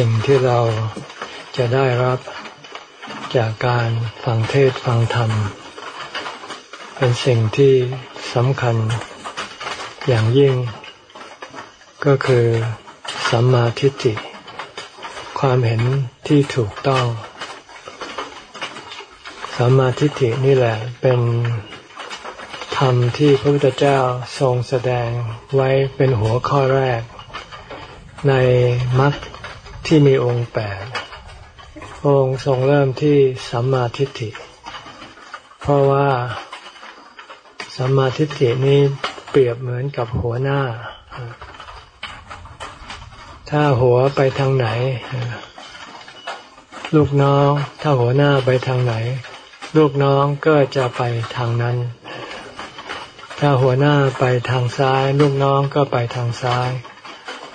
สิ่งที่เราจะได้รับจากการฟังเทศฟังธรรม เป็นสิ่งที่สำคัญอย่างยิ่ง ก็คือสัมมาทิฏฐิความเห็นที่ถูกต้องสัมมาทิฏฐินี่แหละเป็นธรรมที่พระพุทธเจ้าทรงแสดงไว้เป็นหัวข้อแรก ในมรรค ที่มีองค์แปดองค์ทรงเริ่มที่สัมมาทิฏฐิ เพราะว่าสัมมาทิฏฐินี้เปรียบเหมือนกับหัวหน้า ถ้าหัวไปทางไหน ลูกน้อง ถ้าหัวหน้าไปทางไหน ลูกน้องก็จะไปทางนั้น ถ้าหัวหน้าไปทางซ้าย ลูกน้องก็ไปทางซ้าย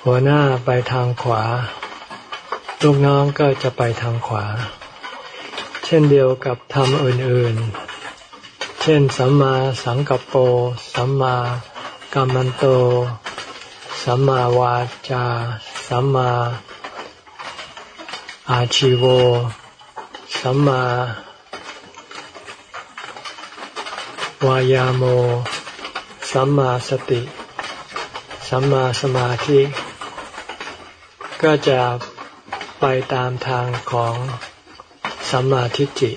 หัวหน้าไปทางขวา ลูกน้องก็จะไปทางขวา เช่นเดียวกับธรรมอื่นๆ เช่น สัมมาสังกัปโป สัมมากัมมันโต สัมมาวาจา สัมมาอาชิโว สัมมาวายาโม สัมมาสติ สัมมาสมาธิ ก็จะ ไปตามทางของสัมมาทิฏฐิ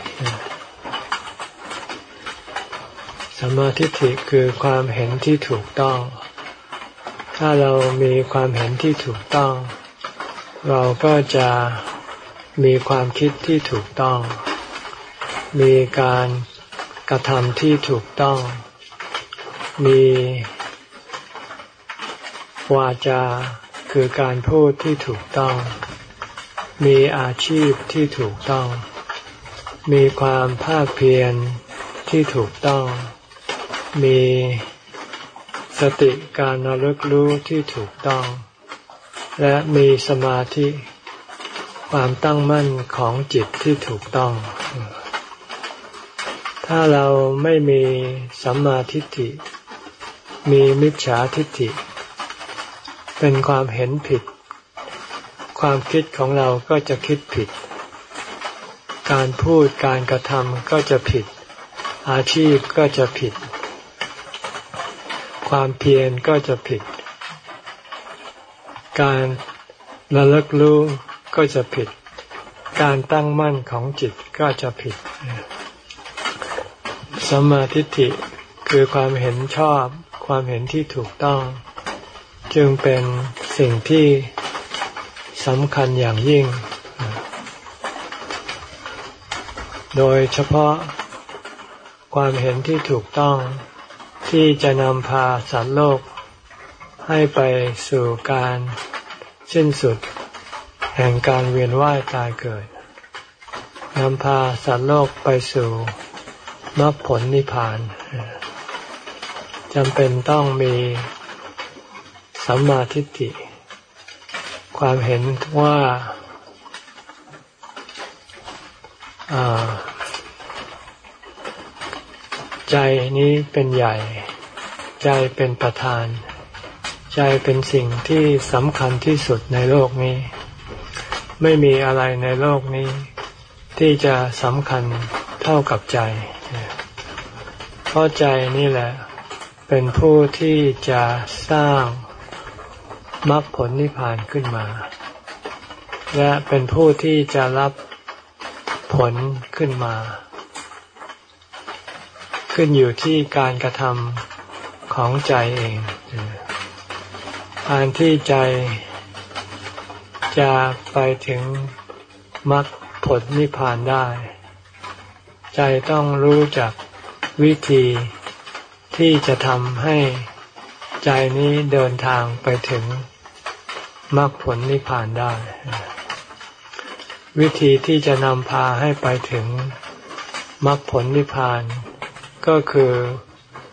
สัมมาทิฏฐิคือความเห็นที่ถูกต้อง ถ้าเรามีความเห็นที่ถูกต้อง เราก็จะมีความคิดที่ถูกต้อง มีการกระทำที่ถูกต้อง มีวาจาคือการพูดที่ถูกต้อง มีอาชีพที่ถูกต้อง มีความภาคเพียรที่ถูกต้อง มีสติการระลึกรู้ที่ถูกต้อง และมีสมาธิความตั้งมั่นของจิตที่ถูกต้อง ถ้าเราไม่มีสัมมาทิฏฐิ มีมิจฉาทิฏฐิ เป็นความเห็นผิด ความคิดของเราก็จะคิดผิด การพูดการกระทำก็จะผิด อาชีพก็จะผิด ความเพียรก็จะผิด การระลึกรู้ก็จะผิด การตั้งมั่นของจิตก็จะผิดสมาธิฏฐิคือความเห็นชอบ ความเห็นที่ถูกต้อง จึงเป็นสิ่งที่ สำคัญอย่างยิ่ง โดยเฉพาะความเห็นที่ถูกต้องที่จะนำพาสัตว์โลก ให้ไปสู่การสิ้นสุด แห่งการเวียนว่ายตายเกิดนำพาสัตว์โลกไปสู่มรรคผลนิพพานจำเป็นต้องมีสัมมาทิฏฐิ ความเห็นว่าใจนี้เป็นใหญ่ ใจเป็นประธาน ใจเป็นสิ่งที่สำคัญที่สุดในโลกนี้ ไม่มีอะไรในโลกนี้ ที่จะสำคัญเท่ากับใจ เพราะใจนี่แหละ เป็นผู้ที่จะสร้าง มรรคผลนิพพานขึ้นมา และเป็นผู้ที่จะรับผลขึ้นมา ขึ้นอยู่ที่การกระทำของใจเองการที่ใจจะไปถึงมรรคผลนิพพานได้ ใจต้องรู้จักวิธีที่จะทำให้ใจนี้เดินทางไปถึง มรรคผลนิพพานได้ วิธีที่จะนำพาให้ไปถึงมรรคผลนิพพาน ก็คือ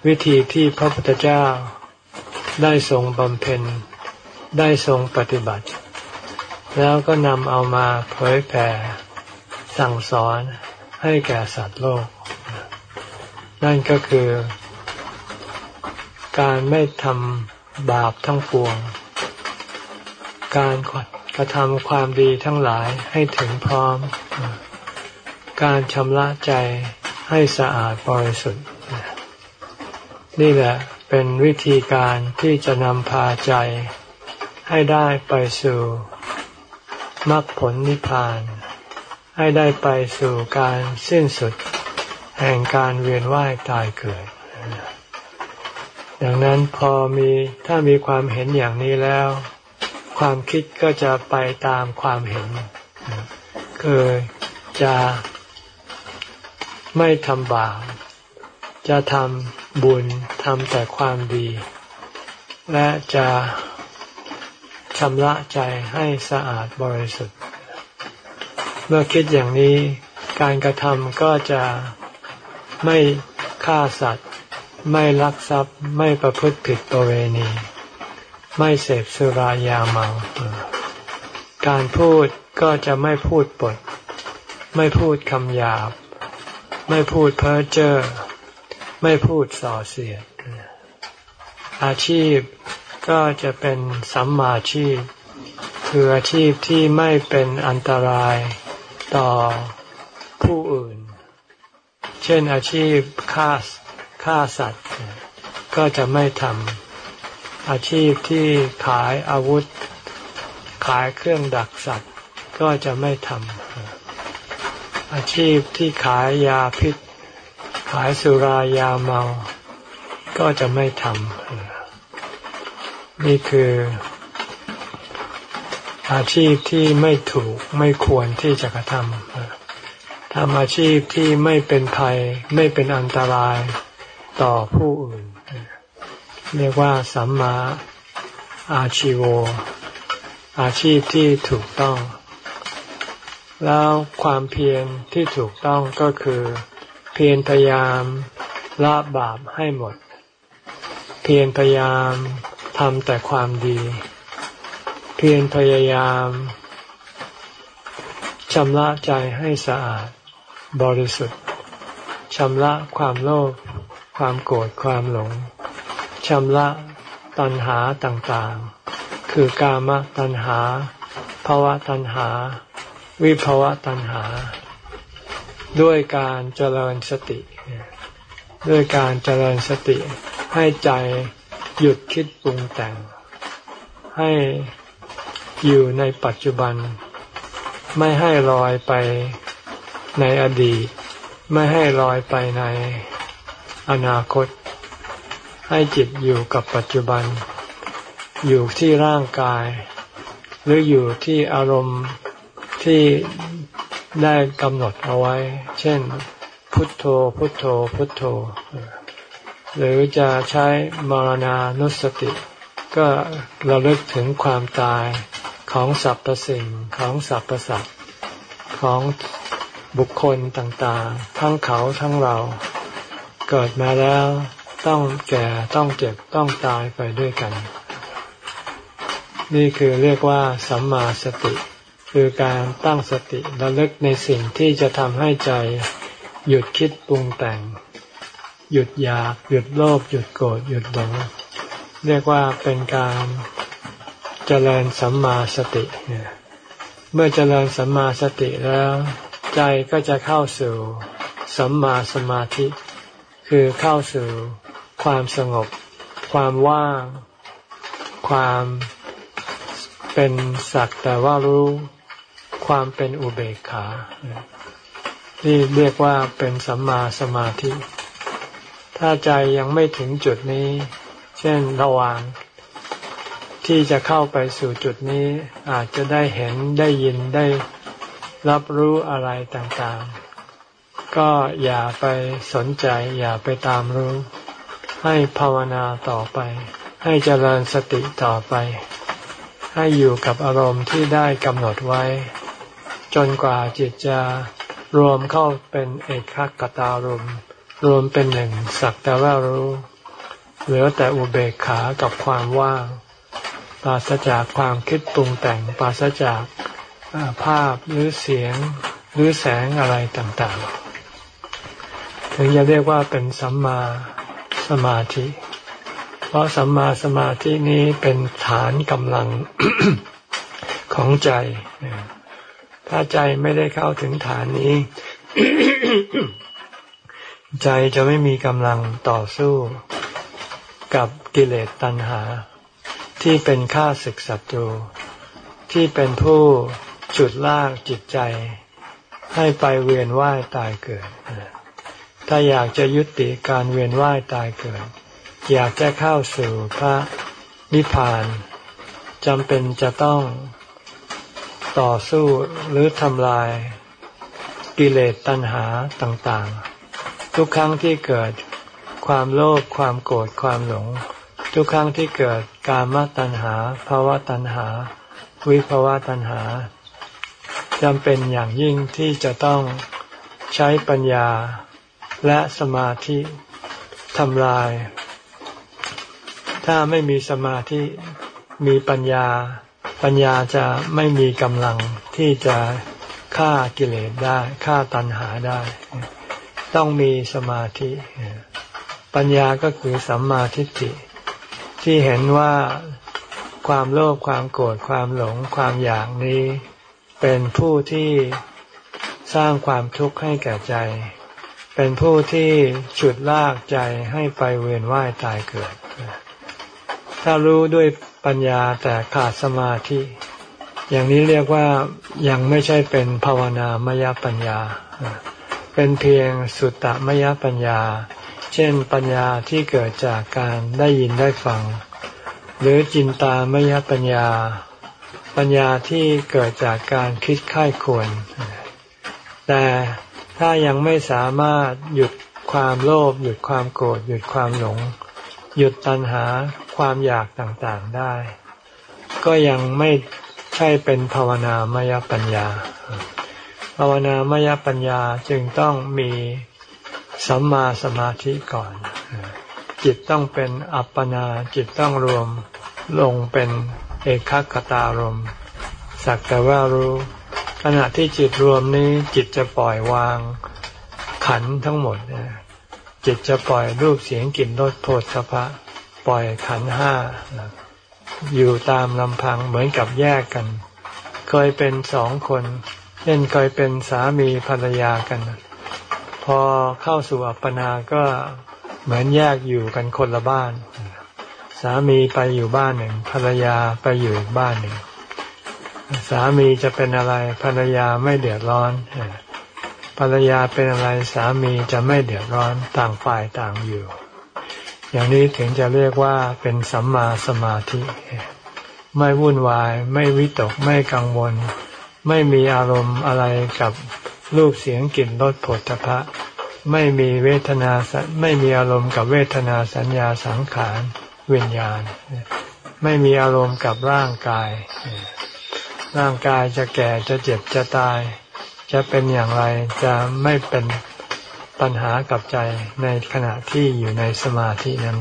วิธีที่พระพุทธเจ้าได้ทรงบำเพ็ญ ได้ทรงปฏิบัติ แล้วก็นำเอามาเผยแผ่สั่งสอนให้แก่สัตว์โลก นั่นก็คือ การไม่ทำบาปทั้งปวง การกระทำความดีทั้งหลายให้ถึงพร้อม การชำระใจให้สะอาดบริสุทธิ์ นี่แหละเป็นวิธีการที่จะนำพาใจให้ได้ไปสู่มรรคผลนิพพาน ให้ได้ไปสู่การสิ้นสุด แห่งการเวียนว่ายตายเกิด ดังนั้นพอมีถ้ามีความเห็นอย่างนี้แล้ว ความคิดก็จะไปตามความเห็น คือจะไม่ทำบาป จะทำบุญทำแต่ความดี และจะชำระใจให้สะอาดบริสุทธิ์ เมื่อคิดอย่างนี้การกระทำก็จะไม่ฆ่าสัตว์ ไม่ลักทรัพย์ไม่ประพฤติผิดประเวณี ไม่เสพสุรายาเมา การพูดก็จะไม่พูดปด ไม่พูดคำหยาบ ไม่พูดเพ้อเจ้อ ไม่พูดส่อเสียด อาชีพก็จะเป็นสัมมาชีพ คืออาชีพที่ไม่เป็นอันตรายต่อผู้อื่น เช่นอาชีพฆ่าฆ่าสัตว์ ก็จะไม่ทำ อาชีพที่ขายอาวุธ ขายเครื่องดักสัตว์ ก็จะไม่ทำอาชีพที่ขายยาพิษ ขายสุรายาเมา ก็จะไม่ทำนี่คือ อาชีพที่ไม่ถูกไม่ควรที่จะกระทำทำอาชีพที่ไม่เป็นภัยไม่เป็นอันตรายต่อผู้อื่น เรียกว่าสัมมาอาชีโว อาชีพที่ถูกต้อง แล้วความเพียรที่ถูกต้องก็คือ เพียรพยายามละบาปให้หมด เพียรพยายามทำแต่ความดี เพียรพยายามชำระใจให้สะอาด บริสุทธิ์ชำระความโลภความโกรธความหลงำระตัณหาต่างๆ คือกามตัณหาภาวะตัณหา วิภาวะตัณหา ด้วยการเจริญสติ ด้วยการเจริญสติ ให้ใจหยุดคิดปรุงแต่ง ให้อยู่ในปัจจุบัน ไม่ให้ลอยไปในอดีต ไม่ให้ลอยไปในอนาคต ให้จิตอยู่กับปัจจุบัน อยู่ที่ร่างกาย หรืออยู่ที่อารมณ์ที่ได้กำหนดเอาไว้ เช่น พุทโธ พุทโธ พุทโธ หรือจะใช้มรณานุสติ ก็ระลึกถึงความตายของสรรพสิ่งของสรรพสัตว์ของบุคคลต่างๆ ทั้งเขาทั้งเรา เกิดมาแล้ว ต้องแก่ต้องเจ็บต้องตายไปด้วยกัน นี่คือเรียกว่าสัมมาสติ คือการตั้งสติระลึกในสิ่งที่จะทำให้ใจ หยุดคิดปรุงแต่ง หยุดอยาก หยุดโลภหยุดโกรธหยุดหลงเรียกว่าเป็นการเจริญสัมมาสติเมื่อเจริญสัมมาสติแล้ว ใจก็จะเข้าสู่สัมมาสมาธิ คือเข้าสู่ ความสงบ ความว่าง ความเป็นสักแต่ว่ารู้ ความเป็นอุเบกขานี่เรียกว่าเป็นสัมมาสมาธิ ถ้าใจยังไม่ถึงจุดนี้ เช่นระหว่างที่จะเข้าไปสู่จุดนี้ อาจจะได้เห็นได้ยินได้รับรู้อะไรต่างๆ ก็อย่าไปสนใจ อย่าไปตามรู้ ให้ภาวนาต่อไป ให้เจริญสติต่อไป ให้อยู่กับอารมณ์ที่ได้กำหนดไว้ จนกว่าจิตจะรวมเข้าเป็นเอกขกตารมรวมเป็นหนึ่งสักแต่ว่ารู้เหลือแต่อุเบกขากับความว่างปราศจากความคิดปรุงแต่งปราศจากภาพหรือเสียงหรือแสงอะไรต่างๆ ถึงจะเรียกว่าเป็นสัมมา สมาธิ เพราะสัมมาสมาธินี้เป็นฐานกำลังของใจ ถ้าใจไม่ได้เข้าถึงฐานนี้ ใจจะไม่มีกำลังต่อสู้กับกิเลสตัณหา ที่เป็นข้าศึกศัตรูที่เป็นผู้จุดลากจิตใจ ให้ไปเวียนว่ายตายเกิด ถ้าอยากจะยุติการเวียนว่ายตายเกิด อยากจะเข้าสู่พระนิพพานจำเป็นจะต้องต่อสู้หรือทำลายกิเลสตัณหาต่างๆ ทุกครั้งที่เกิดความโลภความโกรธความหลง ทุกครั้งที่เกิดกามตัณหาภาวะตัณหา วิภาวะตัณหาจำเป็นอย่างยิ่งที่จะต้องใช้ปัญญา และสมาธิทำลาย ถ้าไม่มีสมาธิมีปัญญา ปัญญาจะไม่มีกำลังที่จะฆ่ากิเลสได้ฆ่าตัณหาได้ ต้องมีสมาธิ ปัญญาก็คือสัมมาทิฏฐิ ที่เห็นว่าความโลภความโกรธความหลงความอยากนี้ เป็นผู้ที่สร้างความทุกข์ให้แก่ใจ เป็นผู้ที่ฉุดลากใจให้ไปเวียนว่ายตายเกิด ถ้ารู้ด้วยปัญญาแต่ขาดสมาธิ อย่างนี้เรียกว่ายังไม่ใช่เป็นภาวนามยปัญญา เป็นเพียงสุตตมยปัญญา เช่นปัญญาที่เกิดจากการได้ยินได้ฟัง หรือจินตามยปัญญา ปัญญาที่เกิดจากการคิดค่ายควรแต่ ถ้ายังไม่สามารถหยุดความโลภหยุดความโกรธหยุดความหลง หยุดตัณหาความอยากต่างๆได้ ก็ยังไม่ใช่เป็นภาวนามยปัญญา ภาวนามยปัญญาจึงต้องมีสัมมาสมาธิก่อน จิตต้องเป็นอัปปนาจิตต้องรวมลงเป็นเอกคตารมสักแต่ว่ารู้ ขณะที่จิตรวมนี้จิตจะปล่อยวางขันทั้งหมดจิตจะปล่อยรูปเสียงกลิ่นรสโผฏฐพะ ปล่อยขันห้าอยู่ตามลำพังเหมือนกับแยกกัน เคยเป็นสองคนเช่นเคยเป็นสามีภรรยากัน พอเข้าสู่อัปปนาก็เหมือนแยกอยู่กันคนละบ้าน สามีไปอยู่บ้านหนึ่ง ภรรยาไปอยู่อีกบ้านหนึ่ง สามีจะเป็นอะไรภรรยาไม่เดือดร้อนภรรยาเป็นอะไรสามีจะไม่เดือดร้อนต่างฝ่ายต่างอยู่ อย่างนี้ถึงจะเรียกว่าเป็นสัมมาสมาธิ ไม่วุ่นวาย ไม่วิตกไม่กังวล ไม่มีอารมณ์อะไรกับรูปเสียงกลิ่นรสผลตภะไม่มีเวทนาไม่มีอารมณ์กับเวทนาสัญญาสังขารวิญญาณ ไม่มีอารมณ์กับร่างกาย ร่างกายจะแก่จะเจ็บจะตาย จะเป็นอย่างไรจะไม่เป็นปัญหากับใจในขณะที่อยู่ในสมาธินั้น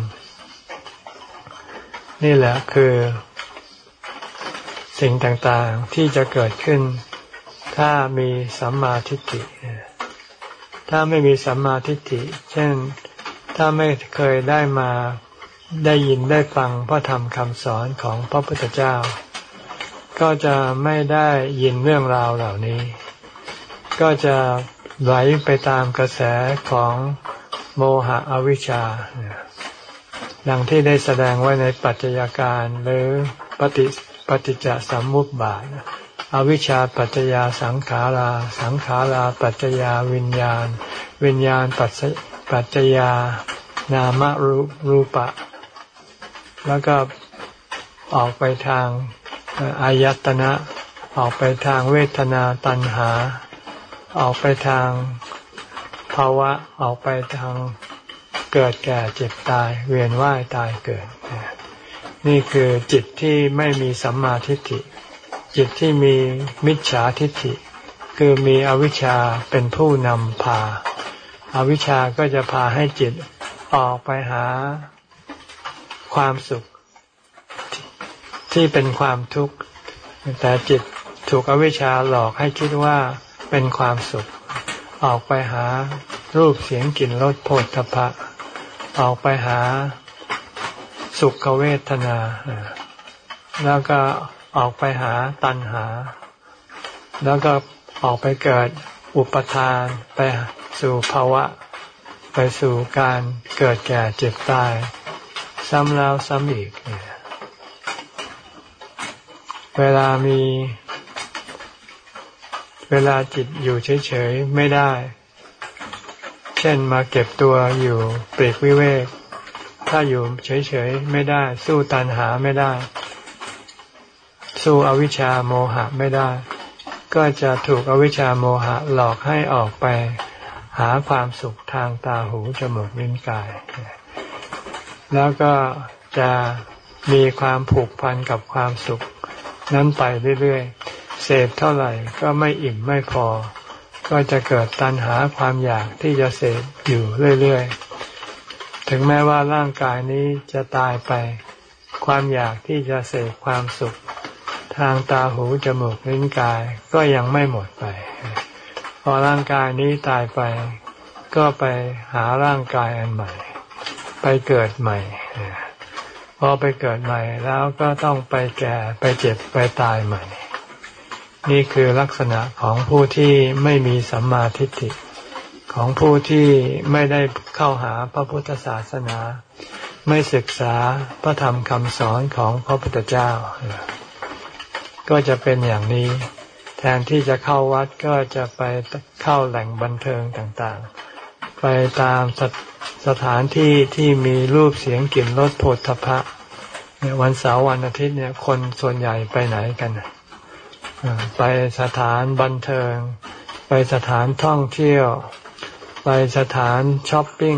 นี่แหละคือ สิ่งต่างๆที่จะเกิดขึ้น ถ้ามีสัมมาทิฏฐิถ้าไม่มีสัมมาทิฏฐิ เช่นถ้าไม่เคยได้มาได้ยินได้ฟังพระธรรมคำสอนของพระพุทธเจ้า ก็จะไม่ได้ยินเรื่องราวเหล่านี้ ก็จะไหลไปตามกระแสของโมหะอวิชชาดังที่ได้แสดงไว้ในปัจจัยการหรือปฏิปฏิจจสมมุติบาทอวิชชาปัจจยาสังขารา สังขาราปัจจยาวิญญาณ วิญญาณปัจปัจจยานามรูรูปะ แล้วก็ออกไปทาง อายตนะออกไปทางเวทนาตัณหา ออกไปทางภาวะออกไปทางเกิดแก่เจ็บตาย เวียนว่ายตายเกิด นี่คือจิตที่ไม่มีสัมมาทิฏฐิ จิตที่มีมิจฉาทิฏฐิ คือมีอวิชชาเป็นผู้นำพาอาวิชชาก็จะพาให้จิตออกไปหาความสุข ที่เป็นความทุกข์ แต่จิตถูกอวิชชาหลอกให้คิดว่าเป็นความสุข ออกไปหารูปเสียงกลิ่นรสโผฏฐพะ ออกไปหาสุขเวทนา แล้วก็ออกไปหาตันหา แล้วก็ออกไปเกิดอุปทานไปสู่ภาวะ ไปสู่การเกิดแก่เจ็บตาย ซ้ำแล้วซ้ำอีกเเวลามี เวลาจิตอยู่เฉยๆไม่ได้ เช่นมาเก็บตัวอยู่เปรกวิเวก ถ้าอยู่เฉยๆไม่ได้ สู้ตันหาไม่ได้ สู้อวิชชาโมหะไม่ได้ ก็จะถูกอวิชชาโมหะหลอกให้ออกไป หาความสุขทางตาหูจมูกลิ้นกาย แล้วก็จะมีความผูกพันกับความสุข นั้นไปเรื่อยๆ เสพเท่าไหร่ก็ไม่อิ่มไม่พอ ก็จะเกิดตัณหาความอยากที่จะเสพอยู่เรื่อยๆ ถึงแม้ว่าร่างกายนี้จะตายไป ความอยากที่จะเสพความสุข ทางตาหูจมูกลิ้นกายก็ยังไม่หมดไป พอร่างกายนี้ตายไป ก็ไปหาร่างกายอันใหม่ ไปเกิดใหม่ พอไปเกิดใหม่แล้วก็ต้องไปแก่ไปเจ็บไปตายใหม่ นี่คือลักษณะของผู้ที่ไม่มีสัมมาทิฏฐิของผู้ที่ไม่ได้เข้าหาพระพุทธศาสนา ไม่ศึกษาพระธรรมคำสอนของพระพุทธเจ้า ก็จะเป็นอย่างนี้ แทนที่จะเข้าวัดก็จะไปเข้าแหล่งบันเทิงต่างๆ ไปตามสสถานที่ที่มีรูปเสียงกลิ่นรสโผฏฐพะเนี่ยวันเสาร์วันอาทิตย์เนี่ยคนส่วนใหญ่ไปไหนกันไปสถานบันเทิง ไปสถานท่องเที่ยว ไปสถานช้อปปิ้ง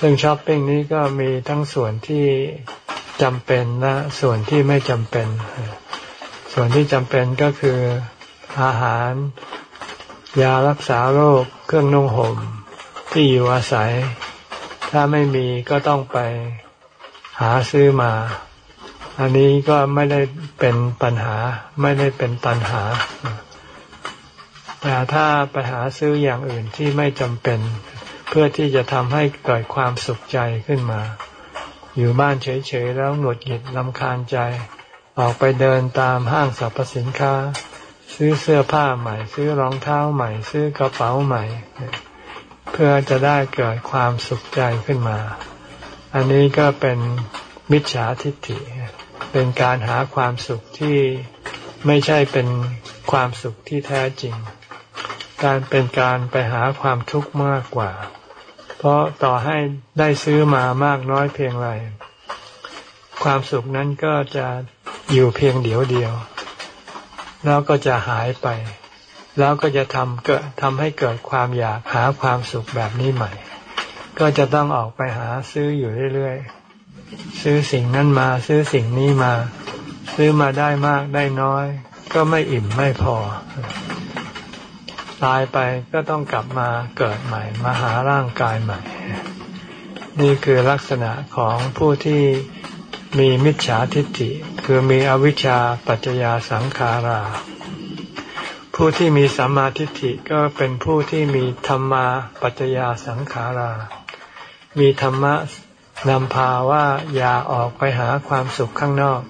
ซึ่งช้อปปิ้งนี้ก็มีทั้งส่วนที่จำเป็นและส่วนที่ไม่จำเป็น ส่วนที่จำเป็นก็คืออาหาร ยารักษาโรคเครื่องนุ่งห่มที่อยู่อาศัย ถ้าไม่มีก็ต้องไปหาซื้อมา อันนี้ก็ไม่ได้เป็นปัญหา ไม่ได้เป็นปัญหา แต่ถ้าไปหาซื้ออย่างอื่นที่ไม่จำเป็น เพื่อที่จะทำให้เกิดความสุขใจขึ้นมา อยู่บ้านเฉยๆแล้วหงุดหงิดลำคาญใจ ออกไปเดินตามห้างสรรพสินค้า ซื้อเสื้อผ้าใหม่ ซื้อรองเท้าใหม่ ซื้อกระเป๋าใหม่ เพื่อจะได้เกิดความสุขใจขึ้นมา อันนี้ก็เป็นมิจฉาทิฏฐิ เป็นการหาความสุขที่ไม่ใช่เป็นความสุขที่แท้จริง การเป็นการไปหาความทุกข์มากกว่า เพราะต่อให้ได้ซื้อมามากน้อยเพียงไร ความสุขนั้นก็จะอยู่เพียงเดียวเดียว แล้วก็จะหายไป แล้วก็จะทำเกิดทำให้เกิดความอยากหาความสุขแบบนี้ใหม่ ก็จะต้องออกไปหาซื้ออยู่เรื่อยๆ ซื้อสิ่งนั้นมา ซื้อสิ่งนี้มา ซื้อมาได้มากได้น้อย ก็ไม่อิ่มไม่พอ ตายไปก็ต้องกลับมาเกิดใหม่ มาหาร่างกายใหม่ นี่คือลักษณะของผู้ที่ มีมิจฉาทิฏฐิ คือมีอวิชชาปัจจยาสังขารา ผู้ที่มีสัมมาทิฏฐิก็เป็นผู้ที่มีธรรมาปัจจยาสังขารา มีธรรมะนำพาว่าอย่าออกไปหาความสุขข้างนอก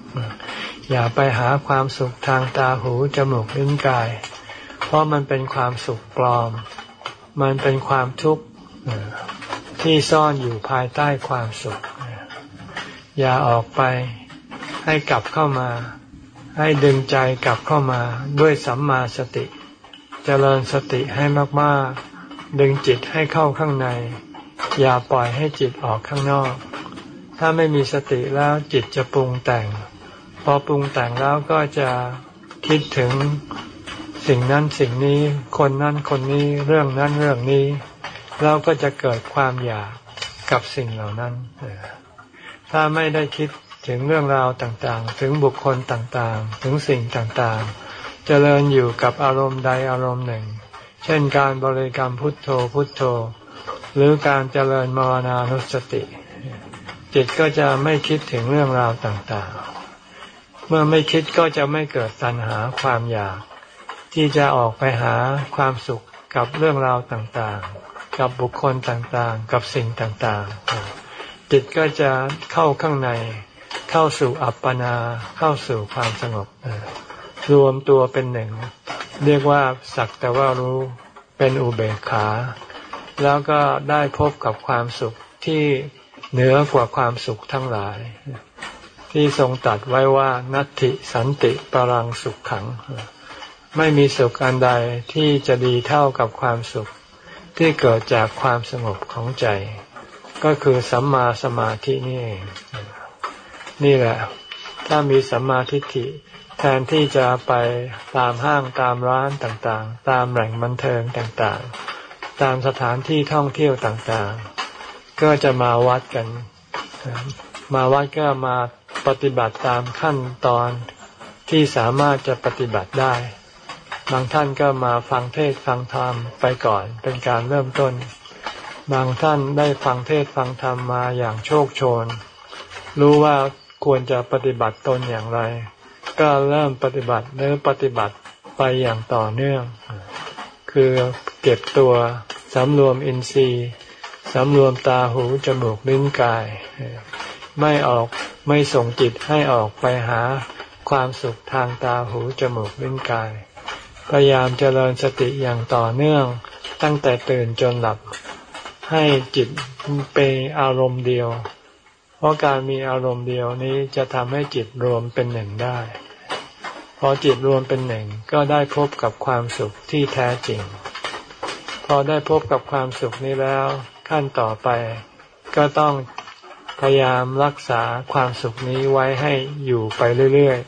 อย่าไปหาความสุขทางตาหูจมูกลิ้นกาย เพราะมันเป็นความสุขปลอม มันเป็นความทุกข์ที่ซ่อนอยู่ภายใต้ความสุข อย่าออกไป ให้กลับเข้ามา ให้ดึงใจกลับเข้ามาด้วยสัมมาสติจเจริญสติให้มากๆ ดึงจิตให้เข้าข้างใน อย่าปล่อยให้จิตออกข้างนอก ถ้าไม่มีสติแล้วจิตจะปรุงแต่ง พอปรุงแต่งแล้วก็จะคิดถึงสิ่งนั้นสิ่งนี้คนนั้นคนนี้เรื่องนั้นเรื่องนี้ เราก็จะเกิดความอยากกับสิ่งเหล่านั้น ถ้าไม่ได้คิดถึงเรื่องราวต่างๆ ถึงบุคคลต่างๆ ถึงสิ่งต่างๆ เจริญอยู่กับอารมณ์ใดอารมณ์หนึ่ง เช่นการบริกรรมพุทโธพุทโธ หรือการเจริญมรณานุสติ จิตก็จะไม่คิดถึงเรื่องราวต่างๆ เมื่อไม่คิดก็จะไม่เกิดตัณหาความอยาก ที่จะออกไปหาความสุขกับเรื่องราวต่างๆ กับบุคคลต่างๆ กับสิ่งต่างๆ จิตก็จะเข้าข้างใน เข้าสู่อัปปนา เข้าสู่ความสงบรวมตัวเป็นหนึ่ง เรียกว่าสักแต่ว่ารู้เป็นอุเบกขา แล้วก็ได้พบกับความสุขที่เหนือกว่าความสุขทั้งหลาย ที่ทรงตัดไว้ว่านัตติสันติปรังสุขขัง ไม่มีสุขอันใดที่จะดีเท่ากับความสุขที่เกิดจากความสงบของใจ ก็คือสัมมาสมาธินี่เองนี่แหละ ถ้ามีสัมมาทิฏฐิแทนที่จะไปตามห้างตามร้านต่างๆ ตามแหล่งบันเทิงต่างๆ ตามสถานที่ท่องเที่ยวต่างๆ ก็จะมาวัดกัน มาวัดก็มาปฏิบัติตามขั้นตอนที่สามารถจะปฏิบัติได้ บางท่านก็มาฟังเทศฟังธรรมไปก่อนเป็นการเริ่มต้น บางท่านได้ฟังเทศฟังธรรมมาอย่างโชคโชน รู้ว่าควรจะปฏิบัติตนอย่างไร ก็เริ่มปฏิบัติหรือปฏิบัติไปอย่างต่อเนื่อง คือเก็บตัวสำรวมอินทรีย์สำรวมตาหูจมูกลิ้นกาย ไม่ออกไม่ส่งจิตให้ออกไปหาความสุขทางตาหูจมูกลิ้นกาย พยายามเจริญสติอย่างต่อเนื่องตั้งแต่ตื่นจนหลับ ให้จิตเป็นอารมณ์เดียว เพราะการมีอารมณ์เดียวนี้จะทำให้จิตรวมเป็นหนึ่งได้ พอจิตรวมเป็นหนึ่งก็ได้พบกับความสุขที่แท้จริง พอได้พบกับความสุขนี้แล้วขั้นต่อไป ก็ต้องพยายามรักษาความสุขนี้ไว้ให้อยู่ไปเรื่อย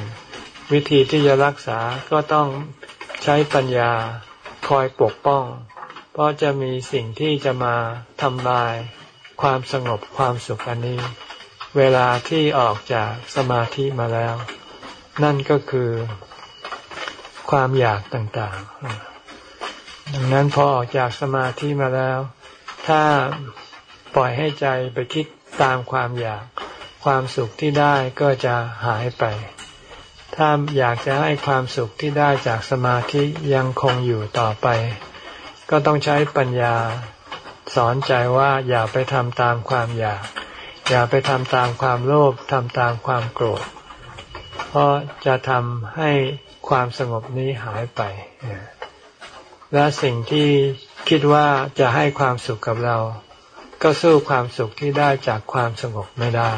ๆ วิธีที่จะรักษาก็ต้องใช้ปัญญาคอยปกป้อง เพราะจะมีสิ่งที่จะมาทำลายความสงบความสุขอันนี้ เวลาที่ออกจากสมาธิมาแล้ว นั่นก็คือความอยากต่างๆ ดังนั้นพอออกจากสมาธิมาแล้ว ถ้าปล่อยให้ใจไปคิดตามความอยากความสุขที่ได้ก็จะหายไป ถ้าอยากจะให้ความสุขที่ได้จากสมาธิยังคงอยู่ต่อไป ก็ต้องใช้ปัญญาสอนใจว่าอย่าไปทำตามความอยาก อย่าไปทำตามความโลภทำตามความโกรธ เพราะจะทำให้ความสงบนี้หายไป และสิ่งที่คิดว่าจะให้ความสุขกับเรา ก็สู้ความสุขที่ได้จากความสงบไม่ได้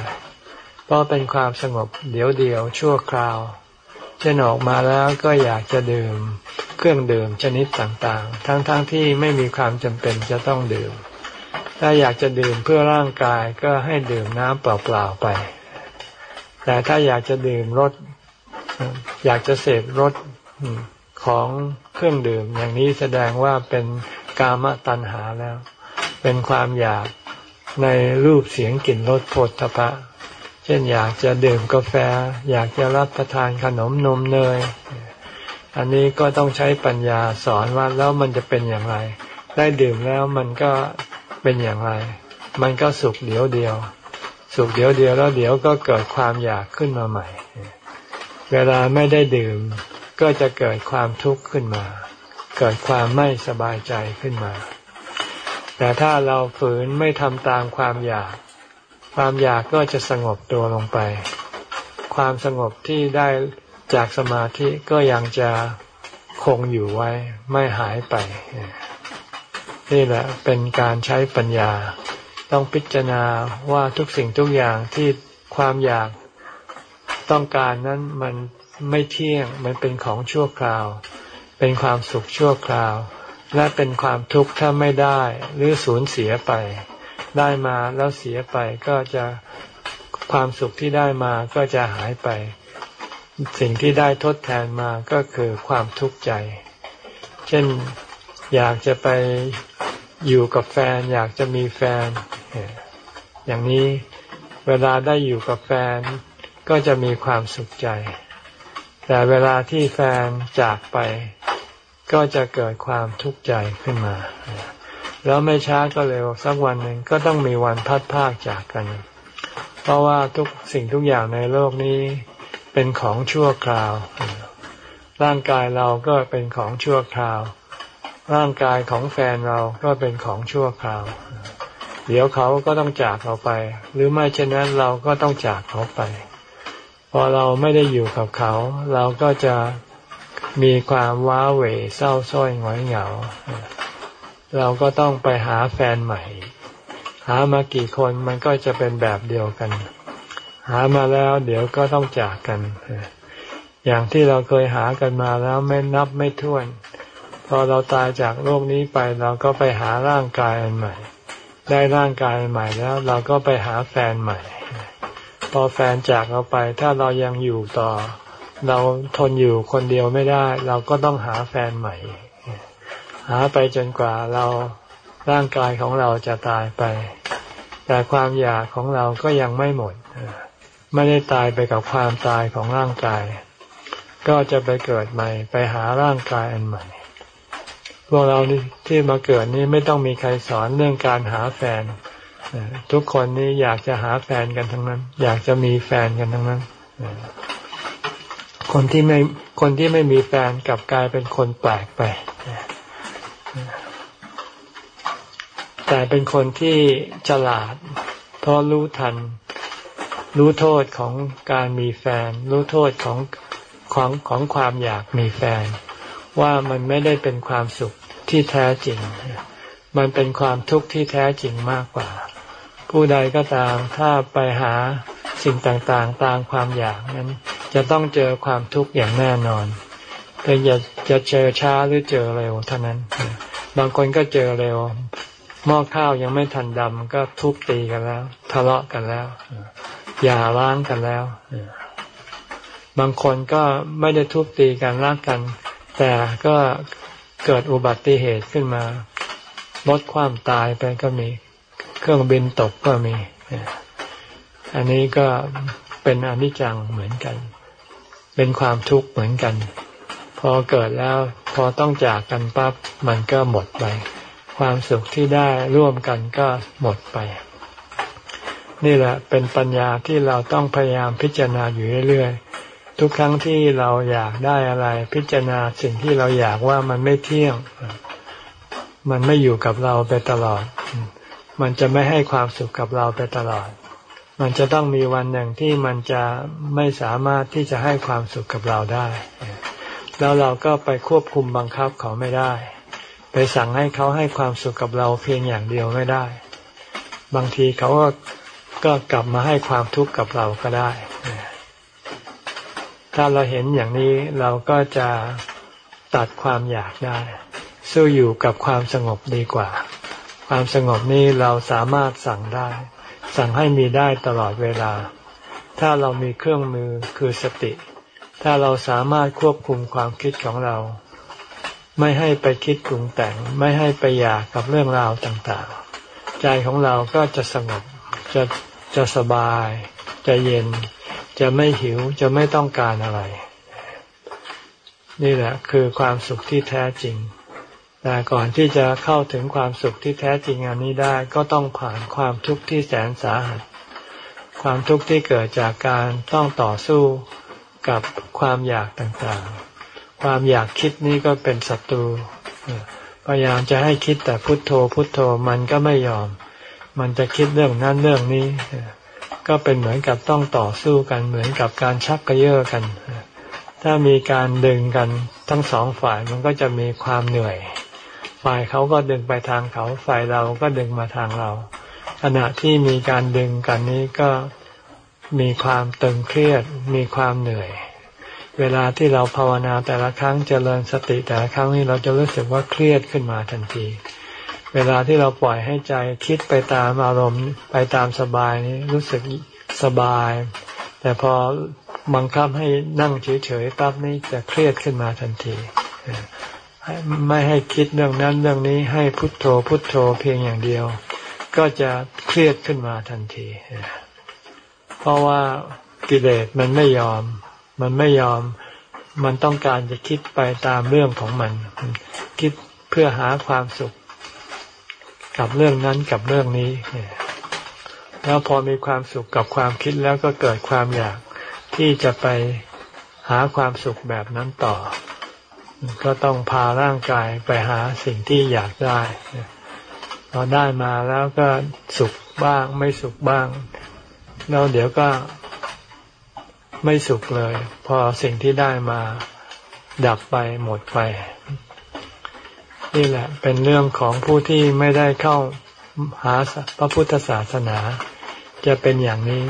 เพราะเป็นความสงบเดี๋ยวเดียวชั่วคราว เช่นออกมาแล้วก็อยากจะดื่มเครื่องดื่มชนิดต่างๆ ทั้งๆทที่ไม่มีความจำเป็นจะต้องดื่ม ถ้าอยากจะดื่มเพื่อร่างกายก็ให้ดื่มน้ำเปล่าๆไป แต่ถ้าอยากจะดื่มรสอยากจะเสพรสของเครื่องดื่ม อย่างนี้แสดงว่าเป็นกามตัณหาแล้ว เป็นความอยากในรูปเสียงกลิ่นรสโผฏฐะ เช่นอยากจะดื่มกาแฟ อยากจะรับประทานขนมนมเนย อันนี้ก็ต้องใช้ปัญญาสอนว่าแล้วมันจะเป็นอย่างไร ได้ดื่มแล้วมันก็เป็นอย่างไร มันก็สุขเดียวเดียว สุขเดียวเดียวแล้วเดี๋ยวก็เกิดความอยากขึ้นมาใหม่ เวลาไม่ได้ดื่ม ก็จะเกิดความทุกข์ขึ้นมา เกิดความไม่สบายใจขึ้นมา แต่ถ้าเราฝืนไม่ทำตามความอยาก ความอยากก็จะสงบตัวลงไป ความสงบที่ได้จากสมาธิก็ยังจะคงอยู่ไว้ไม่หายไป นี่แหละเป็นการใช้ปัญญา ต้องพิจารณาว่าทุกสิ่งทุกอย่างที่ความอยากต้องการนั้นมันไม่เที่ยงมันเป็นของชั่วคราว เป็นความสุขชั่วคราว และเป็นความทุกข์ถ้าไม่ได้หรือสูญเสียไป ได้มาแล้วเสียไปก็จะความสุขที่ได้มาก็จะหายไป สิ่งที่ได้ทดแทนมาก็คือความทุกข์ใจ เช่นอยากจะไปอยู่กับแฟน อยากจะมีแฟน อย่างนี้เวลาได้อยู่กับแฟน ก็จะมีความสุขใจ แต่เวลาที่แฟนจากไป ก็จะเกิดความทุกข์ใจขึ้นมา แล้วไม่ช้าก็เร็วสักวันหนึ่งก็ต้องมีวันพัดพากจากกัน เพราะว่าทุกสิ่งทุกอย่างในโลกนี้เป็นของชั่วคราว ร่างกายเราก็เป็นของชั่วคราว ร่างกายของแฟนเราก็เป็นของชั่วคราว เดี๋ยวเขาก็ต้องจากเราไป หรือไม่เช่นนั้นเราก็ต้องจากเขาไป พอเราไม่ได้อยู่กับเขา เราก็จะมีความว้าเหวเศร้าส้อยหงอยเหงา เราก็ต้องไปหาแฟนใหม่ หามากี่คนมันก็จะเป็นแบบเดียวกัน หามาแล้วเดี๋ยวก็ต้องจากกัน อย่างที่เราเคยหากันมาแล้วไม่นับไม่ถ้วน พอเราตายจากโลกนี้ไปเราก็ไปหาร่างกายอันใหม่ ได้ร่างกายใหม่แล้ว เราก็ไปหาแฟนใหม่ พอแฟนจากเราไป ถ้าเรายังอยู่ต่อ เราทนอยู่คนเดียวไม่ได้ เราก็ต้องหาแฟนใหม่าไปจนกว่าเราร่างกายของเราจะตายไป แต่ความอยากของเราก็ยังไม่หมด ไม่ได้ตายไปกับความตายของร่างกาย ก็จะไปเกิดใหม่ ไปหาร่างกายอันใหม่ พวกเราที่มาเกิดนี้ไม่ต้องมีใครสอนเรื่องการหาแฟน ทุกคนนี้อยากจะหาแฟนกันทั้งนั้น อยากจะมีแฟนกันทั้งนั้น คนที่ไม่คนที่ไม่มีแฟนกลับกลายเป็นคนแปลกไป แต่เป็นคนที่ฉลาด เพราะรู้ทัน รู้โทษของการมีแฟน รู้โทษของของของความอยากมีแฟน ว่ามันไม่ได้เป็นความสุขที่แท้จริง มันเป็นความทุกข์ที่แท้จริงมากกว่า ผู้ใดก็ตามถ้าไปหาสิ่งต่างๆ ตามความอยากนั้น จะต้องเจอความทุกข์อย่างแน่นอน เพียงจะจะเจอช้าหรือเจอเร็วเท่านั้น บางคนก็เจอเร็วหม้อข้าวยังไม่ทันดำก็ทุบตีกันแล้ว ทะเลาะกันแล้วอย่าล้างกันแล้วบางคนก็ไม่ได้ทุบตีกันรักกัน แต่ก็เกิดอุบัติเหตุขึ้นมาลดความตายไปก็มีเครื่องบินตกก็มี อันนี้ก็เป็นอนิจจังเหมือนกัน เป็นความทุกข์เหมือนกัน พอเกิดแล้วพอต้องจากกันปั๊บมันก็หมดไป ความสุขที่ได้ร่วมกันก็หมดไป นี่แหละเป็นปัญญาที่เราต้องพยายามพิจารณาอยู่เรื่อยๆทุกครั้งที่เราอยากได้อะไร พิจารณาสิ่งที่เราอยากว่ามันไม่เที่ยง มันไม่อยู่กับเราไปตลอด มันจะไม่ให้ความสุขกับเราไปตลอดมันจะต้องมีวันหนึ่งที่มันจะไม่สามารถที่จะให้ความสุขกับเราได้ แล้วเราก็ไปควบคุมบังคับเขาไม่ได้ ไปสั่งให้เขาให้ความสุขกับเราเพียงอย่างเดียวไม่ได้ บางทีเขาก็ก็กลับมาให้ความทุกข์กับเราก็ได้ ถ้าเราเห็นอย่างนี้เราก็จะตัดความอยากได้ สู้อยู่กับความสงบดีกว่า ความสงบนี้เราสามารถสั่งได้ สั่งให้มีได้ตลอดเวลา ถ้าเรามีเครื่องมือคือสติ ถ้าเราสามารถควบคุมความคิดของเรา ไม่ให้ไปคิดปรุงแต่ง ไม่ให้ไปอยากกับเรื่องราวต่างๆ ใจของเราก็จะสงบจะจะสบาย จะเย็น จะไม่หิวจะไม่ต้องการอะไร นี่แหละคือความสุขที่แท้จริงแต่ก่อนที่จะเข้าถึงความสุขที่แท้จริงอันนี้ได้ก็ต้องผ่านความทุกข์ที่แสนสาหัส ความทุกข์ที่เกิดจากการต้องต่อสู้ กับความอยากต่างๆ ความอยากคิดนี้ก็เป็นศัตรูพยายามจะให้คิดแต่พุทโธ พุทโธมันก็ไม่ยอม มันจะคิดเรื่องนั้นเรื่องนี้ ก็เป็นเหมือนกับต้องต่อสู้กันเหมือนกับการชักกระเยาะกัน ถ้ามีการดึงกันทั้งสองฝ่ายมันก็จะมีความเหนื่อย ฝ่ายเขาก็ดึงไปทางเขาฝ่ายเราก็ดึงมาทางเรา ขณะที่มีการดึงกันนี้ก็ มีความตึงเครียด มีความเหนื่อย เวลาที่เราภาวนาแต่ละครั้งเจริญสติแต่ละครั้งนี้เราจะรู้สึกว่าเครียดขึ้นมาทันที เวลาที่เราปล่อยให้ใจคิดไปตามอารมณ์ไปตามสบายนี้รู้สึกสบาย แต่พอบังคับให้นั่งเฉยๆปั๊บนี้จะเครียดขึ้นมาทันทีไม่ให้คิดเรื่องนั้นเรื่องนี้ให้พุทโธพุทโธเพียงอย่างเดียว ก็จะเครียดขึ้นมาทันที เพราะว่ากิเลสมันไม่ยอม มันไม่ยอม มันต้องการจะคิดไปตามเรื่องของมัน คิดเพื่อหาความสุข กับเรื่องนั้นกับเรื่องนี้ แล้วพอมีความสุขกับความคิดแล้วก็เกิดความอยากที่จะไปหาความสุขแบบนั้นต่อ ก็ต้องพาร่างกายไปหาสิ่งที่อยากได้พอได้มาแล้วก็สุขบ้างไม่สุขบ้าง แล้วเดี๋ยวก็ไม่สุขเลย พอสิ่งที่ได้มาดับไปหมดไป นี่แหละ เป็นเรื่องของผู้ที่ไม่ได้เข้าหาพระพุทธศาสนา จะเป็นอย่างนี้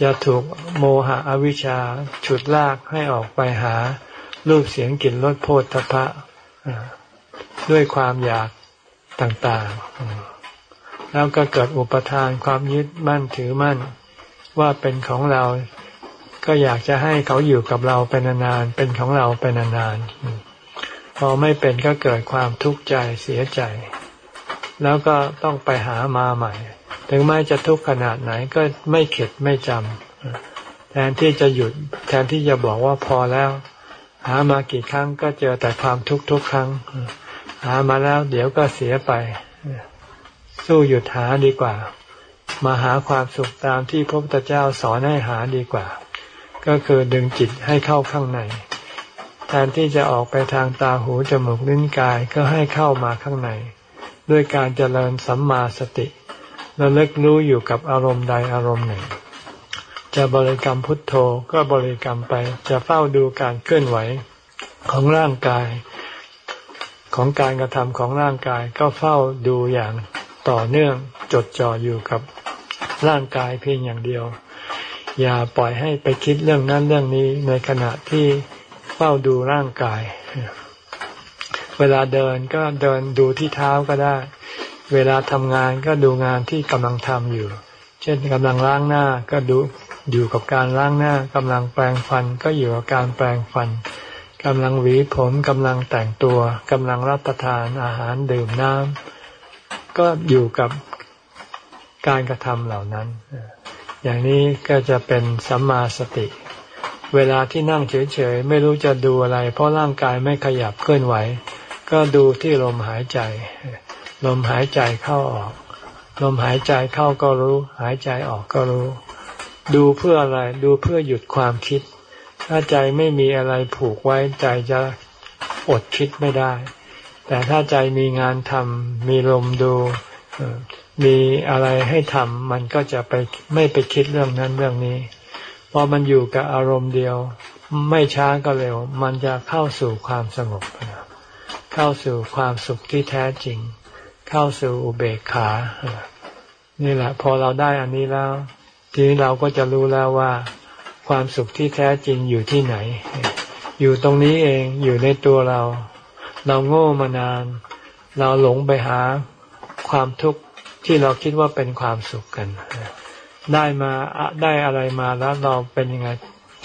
จะถูกโมหะอวิชชาฉุดลากให้ออกไปหารูปเสียงกลิ่นรสโพธพะด้วยความอยากต่างๆ แล้วก็เกิดอุปทานความยึดมั่นถือมั่น ว่าเป็นของเรา ก็อยากจะให้เขาอยู่กับเราเป็นนานๆ เป็นของเราเป็นนานๆ พอไม่เป็นก็เกิดความทุกข์ใจเสียใจ แล้วก็ต้องไปหามาใหม่ ถึงแม้จะทุกข์ขนาดไหนก็ไม่เข็ดไม่จำ แทนที่จะหยุด แทนที่จะบอกว่าพอแล้ว หามากี่ครั้งก็เจอแต่ความทุกข์ทุกครั้ง หามาแล้วเดี๋ยวก็เสียไป สู้หยุดหาดีกว่า มาหาความสุขตามที่พระพุทธเจ้าสอนให้หาดีกว่า ก็คือดึงจิตให้เข้าข้างใน แทนที่จะออกไปทางตาหูจมูกลิ้นกายก็ให้เข้ามาข้างใน ด้วยการเจริญสัมมาสติระลึกรู้อยู่กับอารมณ์ใดอารมณ์หนึ่ง จะบริกรรมพุทโธก็บริกรรมไป จะเฝ้าดูการเคลื่อนไหวของร่างกาย ของการกระทำของร่างกายก็เฝ้าดูอย่าง ต่อเนื่องจดจ่ออยู่กับร่างกายเพียงอย่างเดียว อย่าปล่อยให้ไปคิดเรื่องนั้นเรื่องนี้ในขณะที่เฝ้าดูร่างกาย เวลาเดินก็เดินดูที่เท้าก็ได้ เวลาทำงานก็ดูงานที่กำลังทำอยู่ เช่นกำลังล้างหน้าก็ดูอยู่กับการล้างหน้ากำลังแปรงฟันก็อยู่กับการแปรงฟันกำลังหวีผมกำลังแต่งตัวกำลังรับประทานอาหารดื่มน้ำ ก็อยู่กับการกระทำเหล่านั้น อย่างนี้ก็จะเป็นสัมมาสติ เวลาที่นั่งเฉยๆ ไม่รู้จะดูอะไร เพราะร่างกายไม่ขยับเคลื่อนไหว ก็ดูที่ลมหายใจ ลมหายใจเข้าออก ลมหายใจเข้าก็รู้ หายใจออกก็รู้ ดูเพื่ออะไร ดูเพื่อหยุดความคิด ถ้าใจไม่มีอะไรผูกไว้ใจจะอดคิดไม่ได้ แต่ถ้าใจมีงานทำมีลมดูมีอะไรให้ทำมันก็จะไปไม่ไปคิดเรื่องนั้นเรื่องนี้พอมันอยู่กับอารมณ์เดียว ไม่ช้าก็เร็ว มันจะเข้าสู่ความสงบ เข้าสู่ความสุขที่แท้จริง เข้าสู่อุเบกขา นี่แหละ พอเราได้อันนี้แล้ว ทีนี้เราก็จะรู้แล้วว่า ความสุขที่แท้จริงอยู่ที่ไหน อยู่ตรงนี้เองอยู่ในตัวเรา เราโง่มานาน เราหลงไปหาความทุกข์ที่เราคิดว่าเป็นความสุขกัน ได้มาได้อะไรมาแล้วเราเป็นยังไง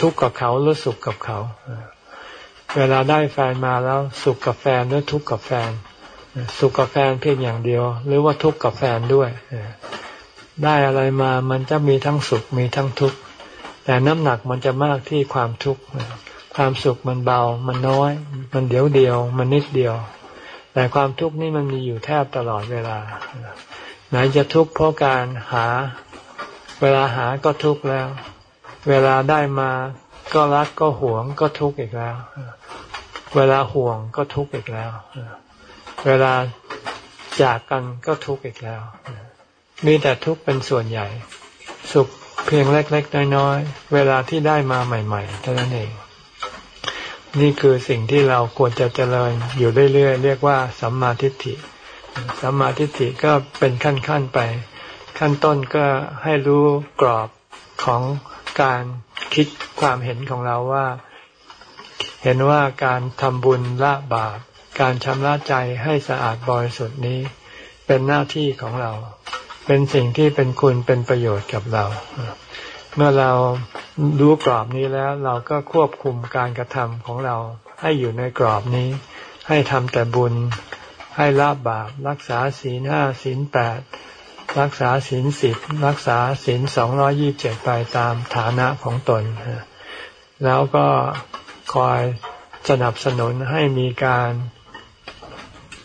ทุกข์กับเขาหรือสุขกับเขา เวลาได้แฟนมาแล้วสุขกับแฟนหรือทุกข์กับแฟน สุขกับแฟนเพียงอย่างเดียว หรือว่าทุกข์กับแฟนด้วย ได้อะไรมามันจะมีทั้งสุขมีทั้งทุกข์แต่น้ำหนักมันจะมากที่ความทุกข์ ความสุขมันเบา มันน้อย มันเดียวเดียว มันนิดเดียว แต่ความทุกข์นี่มันมีอยู่แทบตลอดเวลา ไหนจะทุกข์เพราะการหา เวลาหาก็ทุกข์แล้ว เวลาได้มาก็รักก็หวงก็ทุกข์อีกแล้ว เวลาห่วงก็ทุกข์อีกแล้ว เวลาจากกันก็ทุกข์อีกแล้ว มีแต่ทุกข์เป็นส่วนใหญ่ สุขเพียงเล็ก ๆ น้อย ๆ เวลาที่ได้มาใหม่ ๆ เท่านั้นเอง นี่คือสิ่งที่เราควรจะเจริญอยู่เรื่อยๆเรียกว่าสัมมาทิฏฐิ สัมมาทิฏฐิก็เป็นขั้นๆไป ขั้นต้นก็ให้รู้กรอบของการคิดความเห็นของเราว่า เห็นว่าการทำบุญละบาป การชำระใจให้สะอาดบริสุทธิ์นี้ เป็นหน้าที่ของเรา เป็นสิ่งที่เป็นคุณเป็นประโยชน์กับเรา เมื่อเรารู้กรอบนี้แล้ว เราก็ควบคุมการกระทำของเราให้อยู่ในกรอบนี้ ให้ทำแต่บุญ ให้ละบาปรักษาศีลห้าศีลแปดรักษาศีลสิบรักษาศีลสองร้อยี่บเจ็ดไปตามฐานะของตน แล้วก็คอยสนับสนุนให้มีการ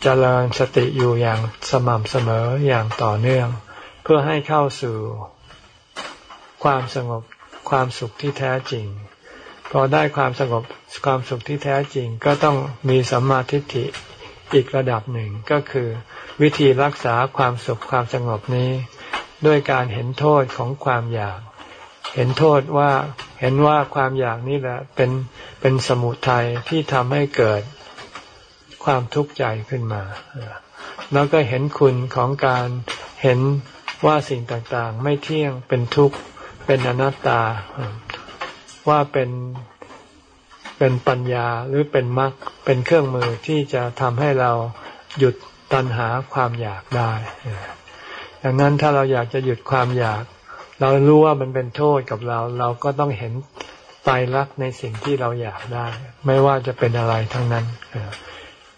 เจริญสติอยู่อย่างสม่ำเสมออย่างต่อเนื่อง เพื่อให้เข้าสู่ ความสงบความสุขที่แท้จริง พอได้ความสงบความสุขที่แท้จริง ก็ต้องมีสัมมาทิฏฐิอีกระดับหนึ่งก็คือ วิธีรักษาความสุขความสงบนี้ ด้วยการเห็นโทษของความอยาก เห็นโทษว่าเห็นว่าความอยากนี่แหละเป็นเป็นสมุทัยที่ทำให้เกิดความทุกข์ใจขึ้นมา แล้วก็เห็นคุณของการเห็นว่าสิ่งต่างๆ ไม่เที่ยงเป็นทุกข์ เป็นอนัตตา ว่าเป็นเป็นปัญญาหรือเป็นมรรคเป็นเครื่องมือที่จะทำให้เราหยุดตัณหาความอยากได้ดังนั้นถ้าเราอยากจะหยุดความอยาก เรารู้ว่ามันเป็นโทษกับเรา เราก็ต้องเห็นไตรลักในสิ่งที่เราอยากได้ ไม่ว่าจะเป็นอะไรทั้งนั้น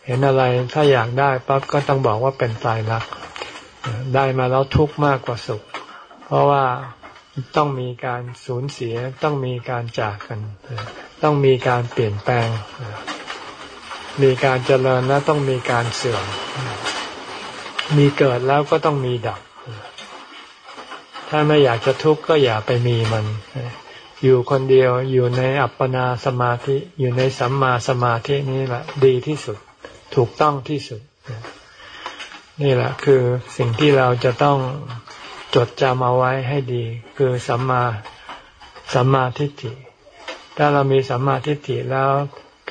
เห็นอะไรถ้าอยากได้ปั๊บก็ต้องบอกว่าเป็นไตรลัก ได้มาแล้วทุกข์มากกว่าสุข เพราะว่า ต้องมีการสูญเสีย ต้องมีการจากกัน ต้องมีการเปลี่ยนแปลง มีการเจริญแล้วต้องมีการเสื่อม มีเกิดแล้วก็ต้องมีดับ ถ้าไม่อยากจะทุกข์ก็อย่าไปมีมัน อยู่คนเดียวอยู่ในอัปปนาสมาธิ อยู่ในสัมมาสมาธินี่แหละ ดีที่สุด ถูกต้องที่สุด นี่แหละคือสิ่งที่เราจะต้อง จดจำเอาไว้ให้ดี คือสัมมาสัมมาทิฏฐิ ถ้าเรามีสัมมาทิฏฐิแล้ว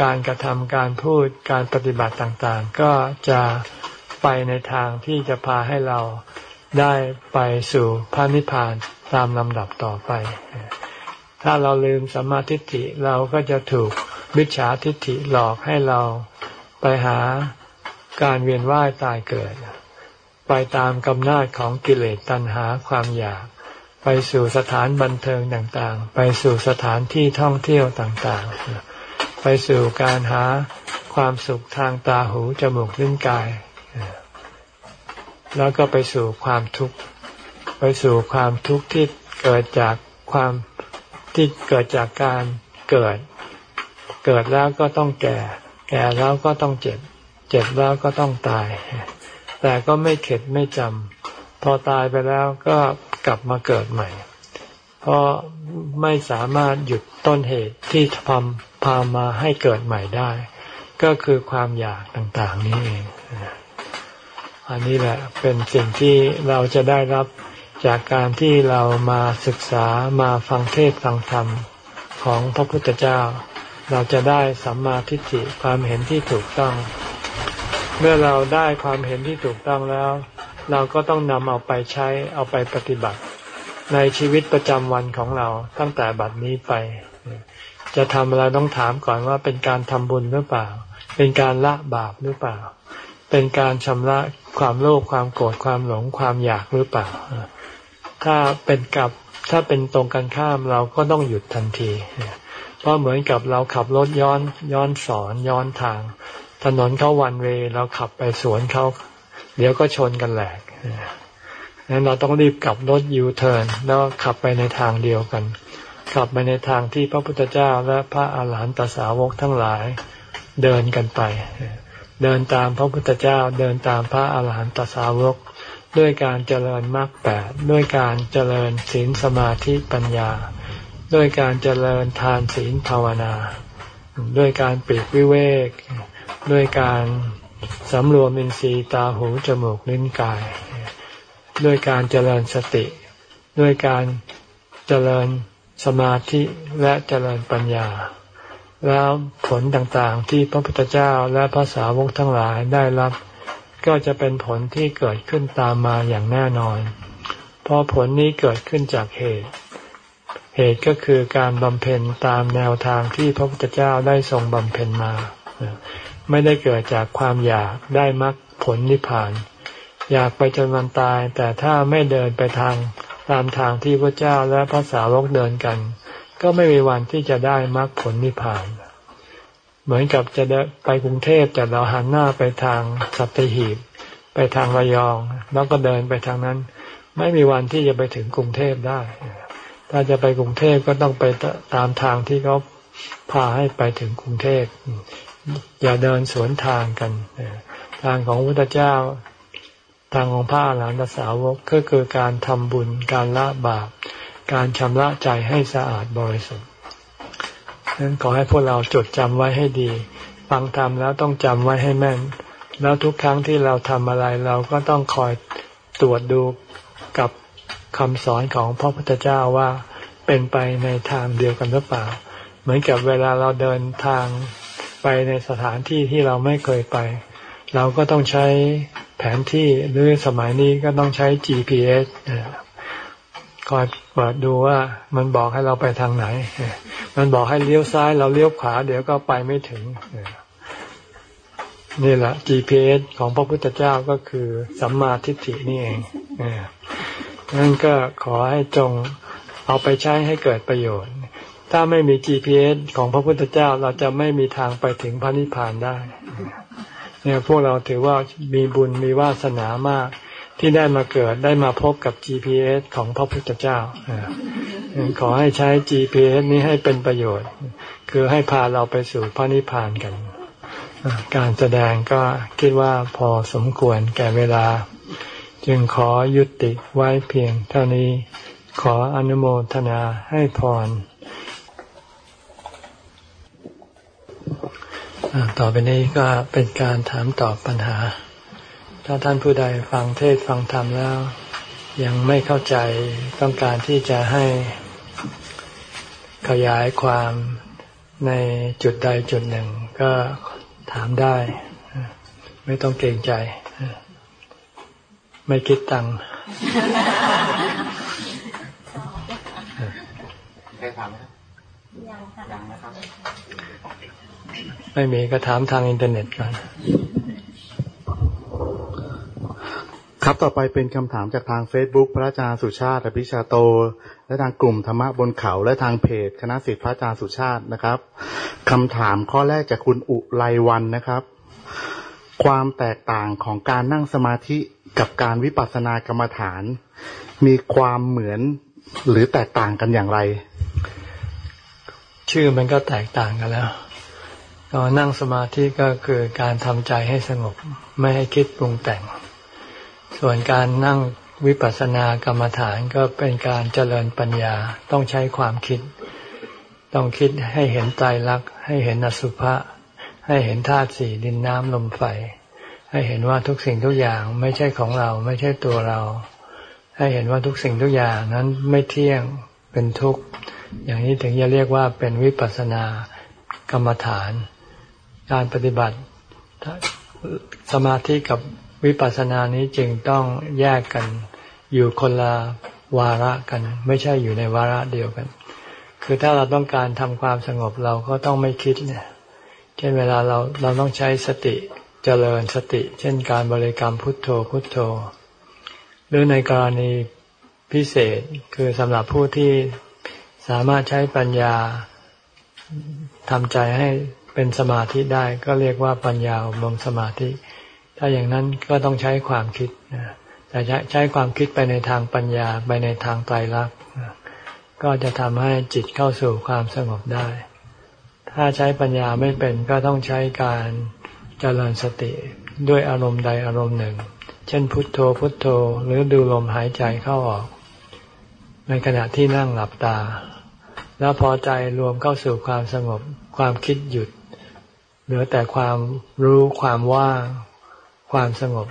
การกระทำการพูดการปฏิบัติต่างๆ ก็จะไปในทางที่จะพาให้เราได้ไปสู่พระนิพพานตามลำดับต่อไป ถ้าเราลืมสัมมาทิฏฐิเราก็จะถูกมิจฉาทิฏฐิหลอกให้เราไปหาการเวียนว่ายตายเกิด ไปตามกำนาจของกิเลสตัณหาความอยาก ไปสู่สถานบันเทิงต่างๆ ไปสู่สถานที่ท่องเที่ยวต่างๆ ไปสู่การหาความสุขทางตาหูจมูกลิ้นกาย แล้วก็ไปสู่ความทุกข์ ไปสู่ความทุกข์ที่เกิดจากความที่เกิดจากการเกิด เกิดแล้วก็ต้องแก่ แก่แล้วก็ต้องเจ็บ เจ็บแล้วก็ต้องตาย แต่ก็ไม่เข็ดไม่จำพอตายไปแล้วก็กลับมาเกิดใหม่ เพราะไม่สามารถหยุดต้นเหตุที่ทำพามาให้เกิดใหม่ได้ ก็คือความอยากต่างๆนี้เองอันนี้แหละเป็นสิ่งที่เราจะได้รับจากการที่เรามาศึกษามาฟังเทศฟังธรรมของพระพุทธเจ้า เราจะได้สัมมาทิฏฐิความเห็นที่ถูกต้อง เมื่อเราได้ความเห็นที่ถูกต้องแล้ว เราก็ต้องนำเอาไปใช้เอาไปปฏิบัติ ในชีวิตประจำวันของเราตั้งแต่บัดนี้ไป จะทำอะไรต้องถามก่อนว่าเป็นการทำบุญหรือเปล่า เป็นการละบาปหรือเปล่า เป็นการชำระความโลภความโกรธความหลงความอยากหรือเปล่า ถ้าเป็นกับถ้าเป็นตรงกันข้ามเราก็ต้องหยุดทันที เพราะเหมือนกับเราขับรถย้อนย้อนสอนย้อนทาง ถนนเขาวันเวเราขับไปสวนเขาเดี๋ยวก็ชนกันแหลกนั้นเราต้องรีบกลับรถยูเทิร์นแล้วขับไปในทางเดียวกัน ขับไปในทางที่พระพุทธเจ้าและพระอาหารหันตสาวกทั้งหลายเดินกันไป เดินตามพระพุทธเจ้าเดินตามพระอาหารหันตสาวก ด้วยการเจริญมรรคแปดด้วยการเจริญศีลสมาธิปัญญา ด้วยการเจริญทานศีลภาวนา ด้วยการปิดวิเวก ด้วยการสำรวมอินทรีย์ตาหูจมูกลิ้นกาย ด้วยการเจริญสติ ด้วยการเจริญสมาธิและเจริญปัญญา แล้วผลต่างๆที่พระพุทธเจ้าและพระสาวกทั้งหลายได้รับ ก็จะเป็นผลที่เกิดขึ้นตามมาอย่างแน่นอน เพราะผลนี้เกิดขึ้นจากเหตุ เหตุก็คือการบำเพ็ญตามแนวทางที่พระพุทธเจ้าได้ทรงบำเพ็ญมา ไม่ได้เกิดจากความอยากได้มรรคผลนิพพาน อยากไปจนวันตาย แต่ถ้าไม่เดินไปทางตามทางที่พระเจ้าและพระสาวกเดินกัน ก็ไม่มีวันที่จะได้มรรคผลนิพพาน เหมือนกับจะไปกรุงเทพแต่เราหันหน้าไปทางสัตหีบ ไปทางระยอง แล้วก็เดินไปทางนั้น ไม่มีวันที่จะไปถึงกรุงเทพได้ ถ้าจะไปกรุงเทพก็ต้องไปตามทางที่เขาพาให้ไปถึงกรุงเทพ อย่าเดินสวนทางกันทางของพระพุทธเจ้าทางของพระอรหันตสาวกก็คือการทำบุญการละบาป การชำระใจให้สะอาดบริสุทธิ์นั้นขอให้พวกเราจดจำไว้ให้ดี ฟังธรรมแล้วต้องจำไว้ให้แม่น แล้วทุกครั้งที่เราทำอะไรเราก็ต้องคอยตรวจดูกับคำสอนของพระพุทธเจ้าว่าเป็นไปในทางเดียวกันหรือเปล่า เหมือนกับเวลาเราเดินทาง ไปในสถานที่ที่เราไม่เคยไป เราก็ต้องใช้แผนที่หรือสมัยนี้ก็ต้องใช้ GPS คอยเปิดดูว่ามันบอกให้เราไปทางไหน มันบอกให้เลี้ยวซ้ายเราเลี้ยวขวาเดี๋ยวก็ไปไม่ถึง นี่แหละ GPS ของพระพุทธเจ้าก็คือสัมมาทิฏฐินี่เองนั่นก็ขอให้จงเอาไปใช้ให้เกิดประโยชน์ ถ้าไม่มี GPS ของพระพุทธเจ้าเราจะไม่มีทางไปถึงพระนิพพานได้ เนี่ยพวกเราถือว่ามีบุญมีวาสนามาก ที่ได้มาเกิดได้มาพบกับ GPS ของพระพุทธเจ้าขอให้ใช้ GPS นี้ให้เป็นประโยชน์ คือให้พาเราไปสู่พระนิพพานกัน การแสดงก็คิดว่าพอสมควรแก่เวลา จึงขอยุติไว้เพียงเท่านี้ ขออนุโมทนาให้พร ต่อไปนี้ก็เป็นการถามตอบปัญหา ถ้าท่านผู้ใดฟังเทศฟังธรรมแล้ว ยังไม่เข้าใจต้องการที่จะให้ขยายความในจุดใดจุดหนึ่ง ก็ถามได้ ไม่ต้องเกรงใจ ไม่คิดตังค์คถามไหมยังค่ะยังนะครับ ไม่มีก็ถามทางอินเทอร์เน็ตก่อนครับต่อไปเป็นคำถามจากทาง Facebook พระอาจารย์สุชาติอภิชาโต และทางกลุ่มธรรมะบนเขา และทางเพจคณะสิทธิพระอาจารย์สุชาตินะครับคำถามข้อแรกจากคุณอุไลวันนะครับ ความแตกต่างของการนั่งสมาธิกับการวิปัสสนากรรมฐาน มีความเหมือนหรือแตกต่างกันอย่างไร ชื่อมันก็แตกต่างกันแล้ว ก็นั่งสมาธิก็คือการทำใจให้สงบไม่ให้คิดปรุงแต่ง ส่วนการนั่งวิปัสสนากรรมฐานก็เป็นการเจริญปัญญาต้องใช้ความคิด ต้องคิดให้เห็นใจรัก ให้เห็นอสุภะให้เห็นธาตุสี่ดินน้ำลมไฟ ให้เห็นว่าทุกสิ่งทุกอย่างไม่ใช่ของเราไม่ใช่ตัวเรา ให้เห็นว่าทุกสิ่งทุกอย่างนั้นไม่เที่ยงเป็นทุกข์ อย่างนี้ถึงจะเรียกว่าเป็นวิปัสสนากรรมฐาน การปฏิบัติสมาธิกับวิปัสสนานี้จึงต้องแยกกันอยู่คนละวาระกัน ไม่ใช่อยู่ในวาระเดียวกัน คือถ้าเราต้องการทำความสงบเราก็ต้องไม่คิดเนี่ยเช่นเวลาเราเราต้องใช้สติเจริญสติ เช่นการบริกรรมพุทโธพุทโธ หรือในกรณีพิเศษคือสำหรับผู้ที่สามารถใช้ปัญญาทำใจให้ เป็นสมาธิได้ก็เรียกว่าปัญญาอบรมสมาธิ ถ้าอย่างนั้นก็ต้องใช้ความคิดแต่ใช้ความคิดไปในทางปัญญาไปในทางไตรลักษณ์ก็จะทำให้จิตเข้าสู่ความสงบได้ ถ้าใช้ปัญญาไม่เป็นก็ต้องใช้การเจริญสติด้วยอารมณ์ใดอารมณ์หนึ่ง เช่นพุทโธพุทโธหรือดูลมหายใจเข้าออก ในขณะที่นั่งหลับตา แล้วพอใจรวมเข้าสู่ความสงบความคิดหยุด เหลือแต่ความรู้ความว่างความสงบ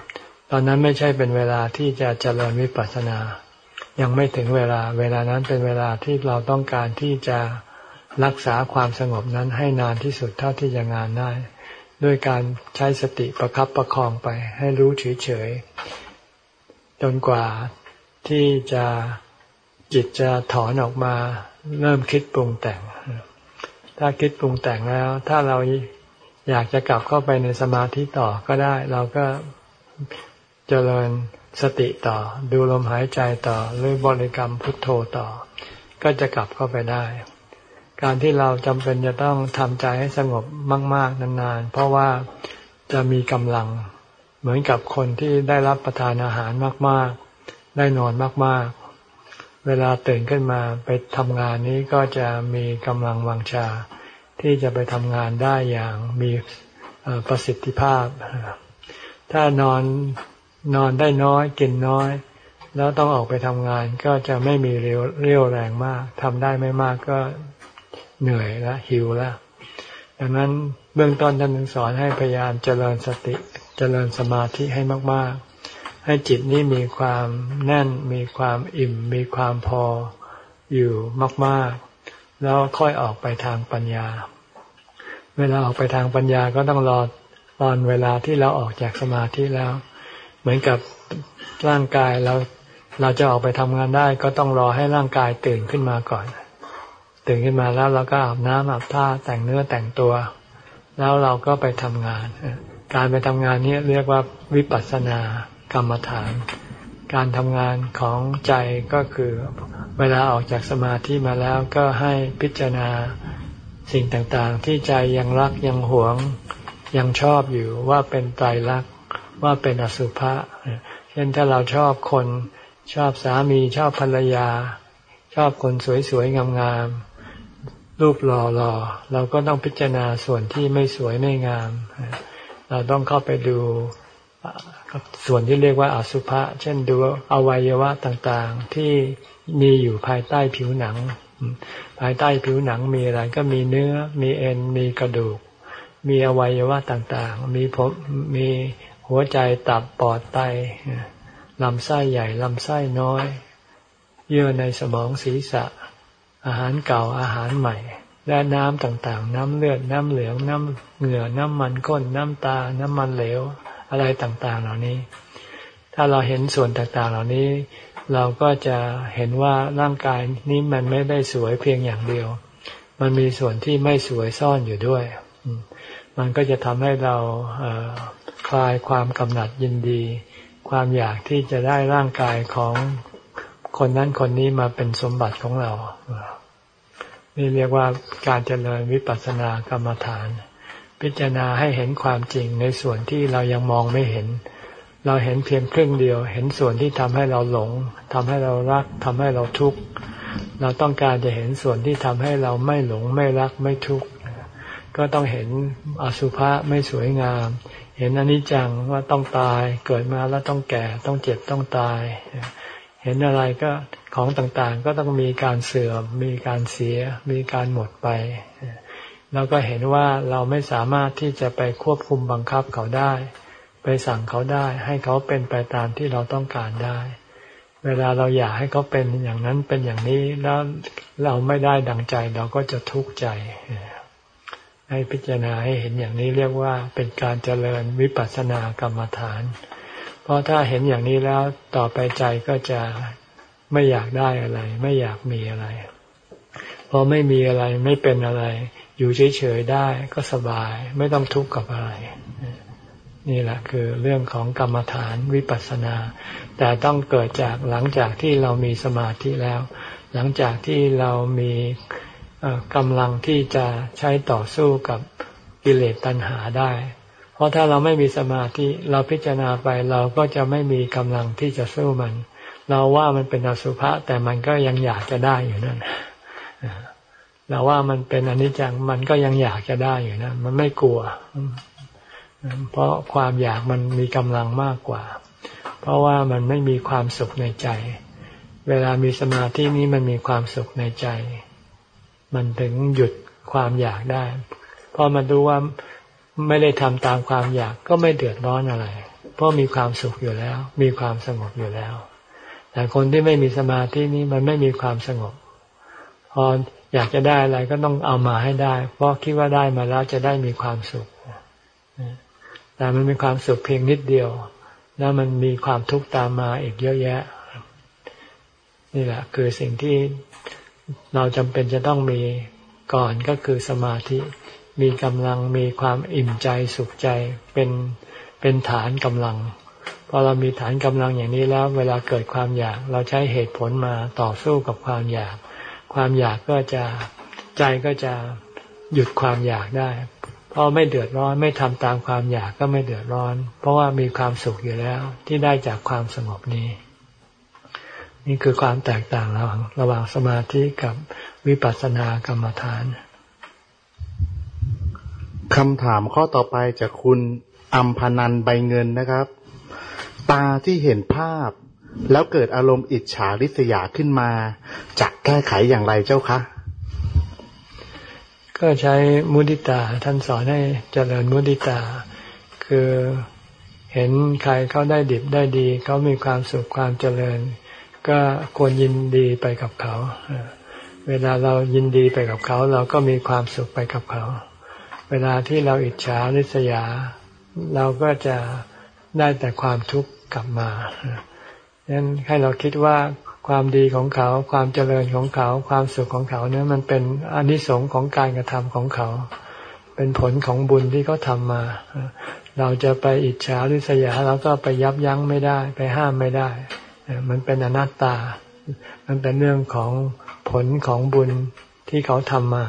ตอนนั้นไม่ใช่เป็นเวลาที่จะเจริญวิปัสสนา ยังไม่ถึงเวลา เวลานั้นเป็นเวลาที่เราต้องการที่จะรักษาความสงบนั้นให้นานที่สุดเท่าที่จะงานได้ ด้วยการใช้สติประครับประคองไป ให้รู้เฉยๆจนกว่าที่จะจิตจะถอนออกมาเริ่มคิดปรุงแต่ง ถ้าคิดปรุงแต่งแล้ว ถ้าเรา อยากจะกลับเข้าไปในสมาธิต่อก็ได้ เราก็เจริญสติต่อ ดูลมหายใจต่อหรือบริกรรมพุทโธต่อ ก็จะกลับเข้าไปได้ การที่เราจำเป็นจะต้องทำใจให้สงบมาก ๆ นานๆ เพราะว่าจะมีกำลังเหมือนกับคนที่ได้รับประทานอาหารมาก ๆ ได้นอนมาก ๆ เวลาตื่นขึ้นมาไปทำงานนี้ก็จะมีกำลังวังชา ที่จะไปทำงานได้อย่างมีประสิทธิภาพ ถ้านอนนอนได้น้อยกินน้อย แล้วต้องออกไปทำงานก็จะไม่มีเรียวเรี่ยวแรงมากทำได้ไม่มากก็เหนื่อยและหิวแล้วดังนั้นเบื้องต้นท่านสอนให้พยายามเจริญสติเจริญสมาธิให้มาก ๆ ให้จิตนี้มีความแน่นมีความอิ่ม มีความพออยู่มาก ๆ แล้วค่อยออกไปทางปัญญา เวลาออกไปทางปัญญาก็ต้องรอตอนเวลาที่เราออกจากสมาธิแล้ว เหมือนกับร่างกายเราเราจะออกไปทำงานได้ ก็ต้องรอให้ร่างกายตื่นขึ้นมาก่อน ตื่นขึ้นมาแล้วเราก็อาบน้ำอาบท่าแต่งเนื้อแต่งตัว แล้วเราก็ไปทำงาน การไปทำงานนี้เรียกว่าวิปัสสนากรรมฐาน การทำงานของใจก็คือเวลาออกจากสมาธิมาแล้วก็ให้พิจารณาสิ่งต่างๆ ที่ใจยังรักยังหวงยังชอบอยู่ว่าเป็นไตรลักษณ์ว่าเป็นอสุภะเช่นถ้าเราชอบคนชอบสามีชอบภรรยา ชอบคนสวยๆงามๆรูปหล่อๆเราก็ต้องพิจารณาส่วนที่ไม่สวยไม่งาม เราต้องเข้าไปดู ส่วนที่เรียกว่าอสุภะเช่นดูอวัยวะต่างๆ ที่มีอยู่ภายใต้ผิวหนัง ภายใต้ผิวหนังมีอะไรก็มีเนื้อ มีเอ็น มีกระดูก มีอวัยวะต่างๆ มีผมมีหัวใจตับปอดไตลำไส้ใหญ่ลำไส้น้อย เยื่อในสมองศีรษะ อาหารเก่าอาหารใหม่ และน้ำต่างๆ น้ำเลือด น้ำเหลือง น้ำเหงื่อ น้ำมันก้น น้ำตา น้ำมันเหลว อะไรต่างๆ เหล่านี้ ถ้าเราเห็นส่วนต่างๆ เหล่านี้ เราก็จะเห็นว่าร่างกายนี้มันไม่ได้สวยเพียงอย่างเดียว มันมีส่วนที่ไม่สวยซ่อนอยู่ด้วย มันก็จะทำให้เราคลายความกำหนัดยินดี ความอยากที่จะได้ร่างกายของคนนั้นคนนี้มาเป็นสมบัติของเรา นี่เรียกว่าการเจริญวิปัสสนากรรมฐาน พิจารณาให้เห็นความจริงในส่วนที่เรายังมองไม่เห็น เราเห็นเพียงครึ่งเดียว เห็นส่วนที่ทำให้เราหลงทำให้เรารักทำให้เราทุกข์เราต้องการจะเห็นส่วนที่ทำให้เราไม่หลงไม่รักไม่ทุกข์ก็ต้องเห็นอสุภะไม่สวยงาม เห็นอนิจจังว่าต้องตายเกิดมาแล้วต้องแก่ต้องเจ็บต้องตาย เห็นอะไรก็ของต่างๆ ก็ต้องมีการเสื่อม มีการเสีย มีการหมดไป แล้วก็เห็นว่าเราไม่สามารถที่จะไปควบคุมบังคับเขาได้ ไปสั่งเขาได้ ให้เขาเป็นไปตามที่เราต้องการได้ เวลาเราอยากให้เขาเป็นอย่างนั้นเป็นอย่างนี้แล้วเราไม่ได้ดังใจเราก็จะทุกข์ใจ ให้พิจารณาให้เห็นอย่างนี้เรียกว่าเป็นการเจริญวิปัสสนากรรมฐาน เพราะถ้าเห็นอย่างนี้แล้วต่อไปใจก็จะไม่อยากได้อะไร ไม่อยากมีอะไรพอไม่มีอะไรไม่เป็นอะไร อยู่เฉยๆได้ก็สบายไม่ต้องทุกข์กับอะไร นี่แหละคือเรื่องของกรรมฐานวิปัสสนา แต่ต้องเกิดจากหลังจากที่เรามีสมาธิแล้ว หลังจากที่เรามีกำลังที่จะใช้ต่อสู้กับกิเลสตัณหาได้ เพราะถ้าเราไม่มีสมาธิเราพิจารณาไปเราก็จะไม่มีกำลังที่จะสู้มัน เราว่ามันเป็นอสุภะแต่มันก็ยังอยากจะได้อยู่นั่น เราว่ามันเป็นอนิจจังมันก็ยังอยากจะได้อยู่นะมันไม่กลัว เพราะความอยากมันมีกำลังมากกว่า เพราะว่ามันไม่มีความสุขในใจ เวลามีสมาธินี้มันมีความสุขในใจ มันถึงหยุดความอยากได้เพราะมันรู้ว่าไม่ได้ทำตามความอยากก็ไม่เดือดร้อนอะไร เพราะมีความสุขอยู่แล้ว มีความสงบอยู่แล้ว แต่คนที่ไม่มีสมาธินี้มันไม่มีความสงบพอ อยากจะได้อะไรก็ต้องเอามาให้ได้ เพราะคิดว่าได้มาแล้วจะได้มีความสุขแต่มันมีความสุขเพียงนิดเดียว แล้วมันมีความทุกข์ตามมาอีกเยอะแยะ นี่แหละ คือสิ่งที่เราจำเป็นจะต้องมีก่อนก็คือสมาธิ มีกำลังมีความอิ่มใจสุขใจเป็นเป็นฐานกำลังพอเรามีฐานกำลังอย่างนี้แล้ว เวลาเกิดความอยาก เราใช้เหตุผลมาต่อสู้กับความอยาก ความอยากก็จะใจก็จะหยุดความอยากได้ เพราะไม่เดือดร้อนไม่ทำตามความอยากก็ไม่เดือดร้อน เพราะว่ามีความสุขอยู่แล้วที่ได้จากความสงบนี้ นี่คือความแตกต่างระหว่างระหว่างสมาธิกับวิปัสสนากรรมฐานคำถามข้อต่อไปจากคุณอัมพนันใบเงินนะครับ ตาที่เห็นภาพ แล้วเกิดอารมณ์อิจฉาริษยาขึ้นมาจะแก้ไขอย่างไรเจ้าคะ ก็ใช้มุติตาท่านสอนให้เจริญมุติตา คือเห็นใครเขาได้ดิบได้ดี เขามีความสุขความเจริญ ก็ควรยินดีไปกับเขา เวลาเรายินดีไปกับเขา เราก็มีความสุขไปกับเขา เวลาที่เราอิจฉาริษยา เราก็จะได้แต่ความทุกข์กลับมา นั้นให้เราคิดว่าความดีของเขา ความเจริญของเขา ความสุขของเขาเนี่ยมันเป็นอนิสงค์ของการกระทำของเขา เป็นผลของบุญที่เขาทามา เราจะไปอิจฉาหริษยาเราก็ไปยับยั้งไม่ได้ ไปห้ามไม่ได้ มันเป็นอนัตตา มันเป็นเรื่องของผลของบุญที่เขาทำมา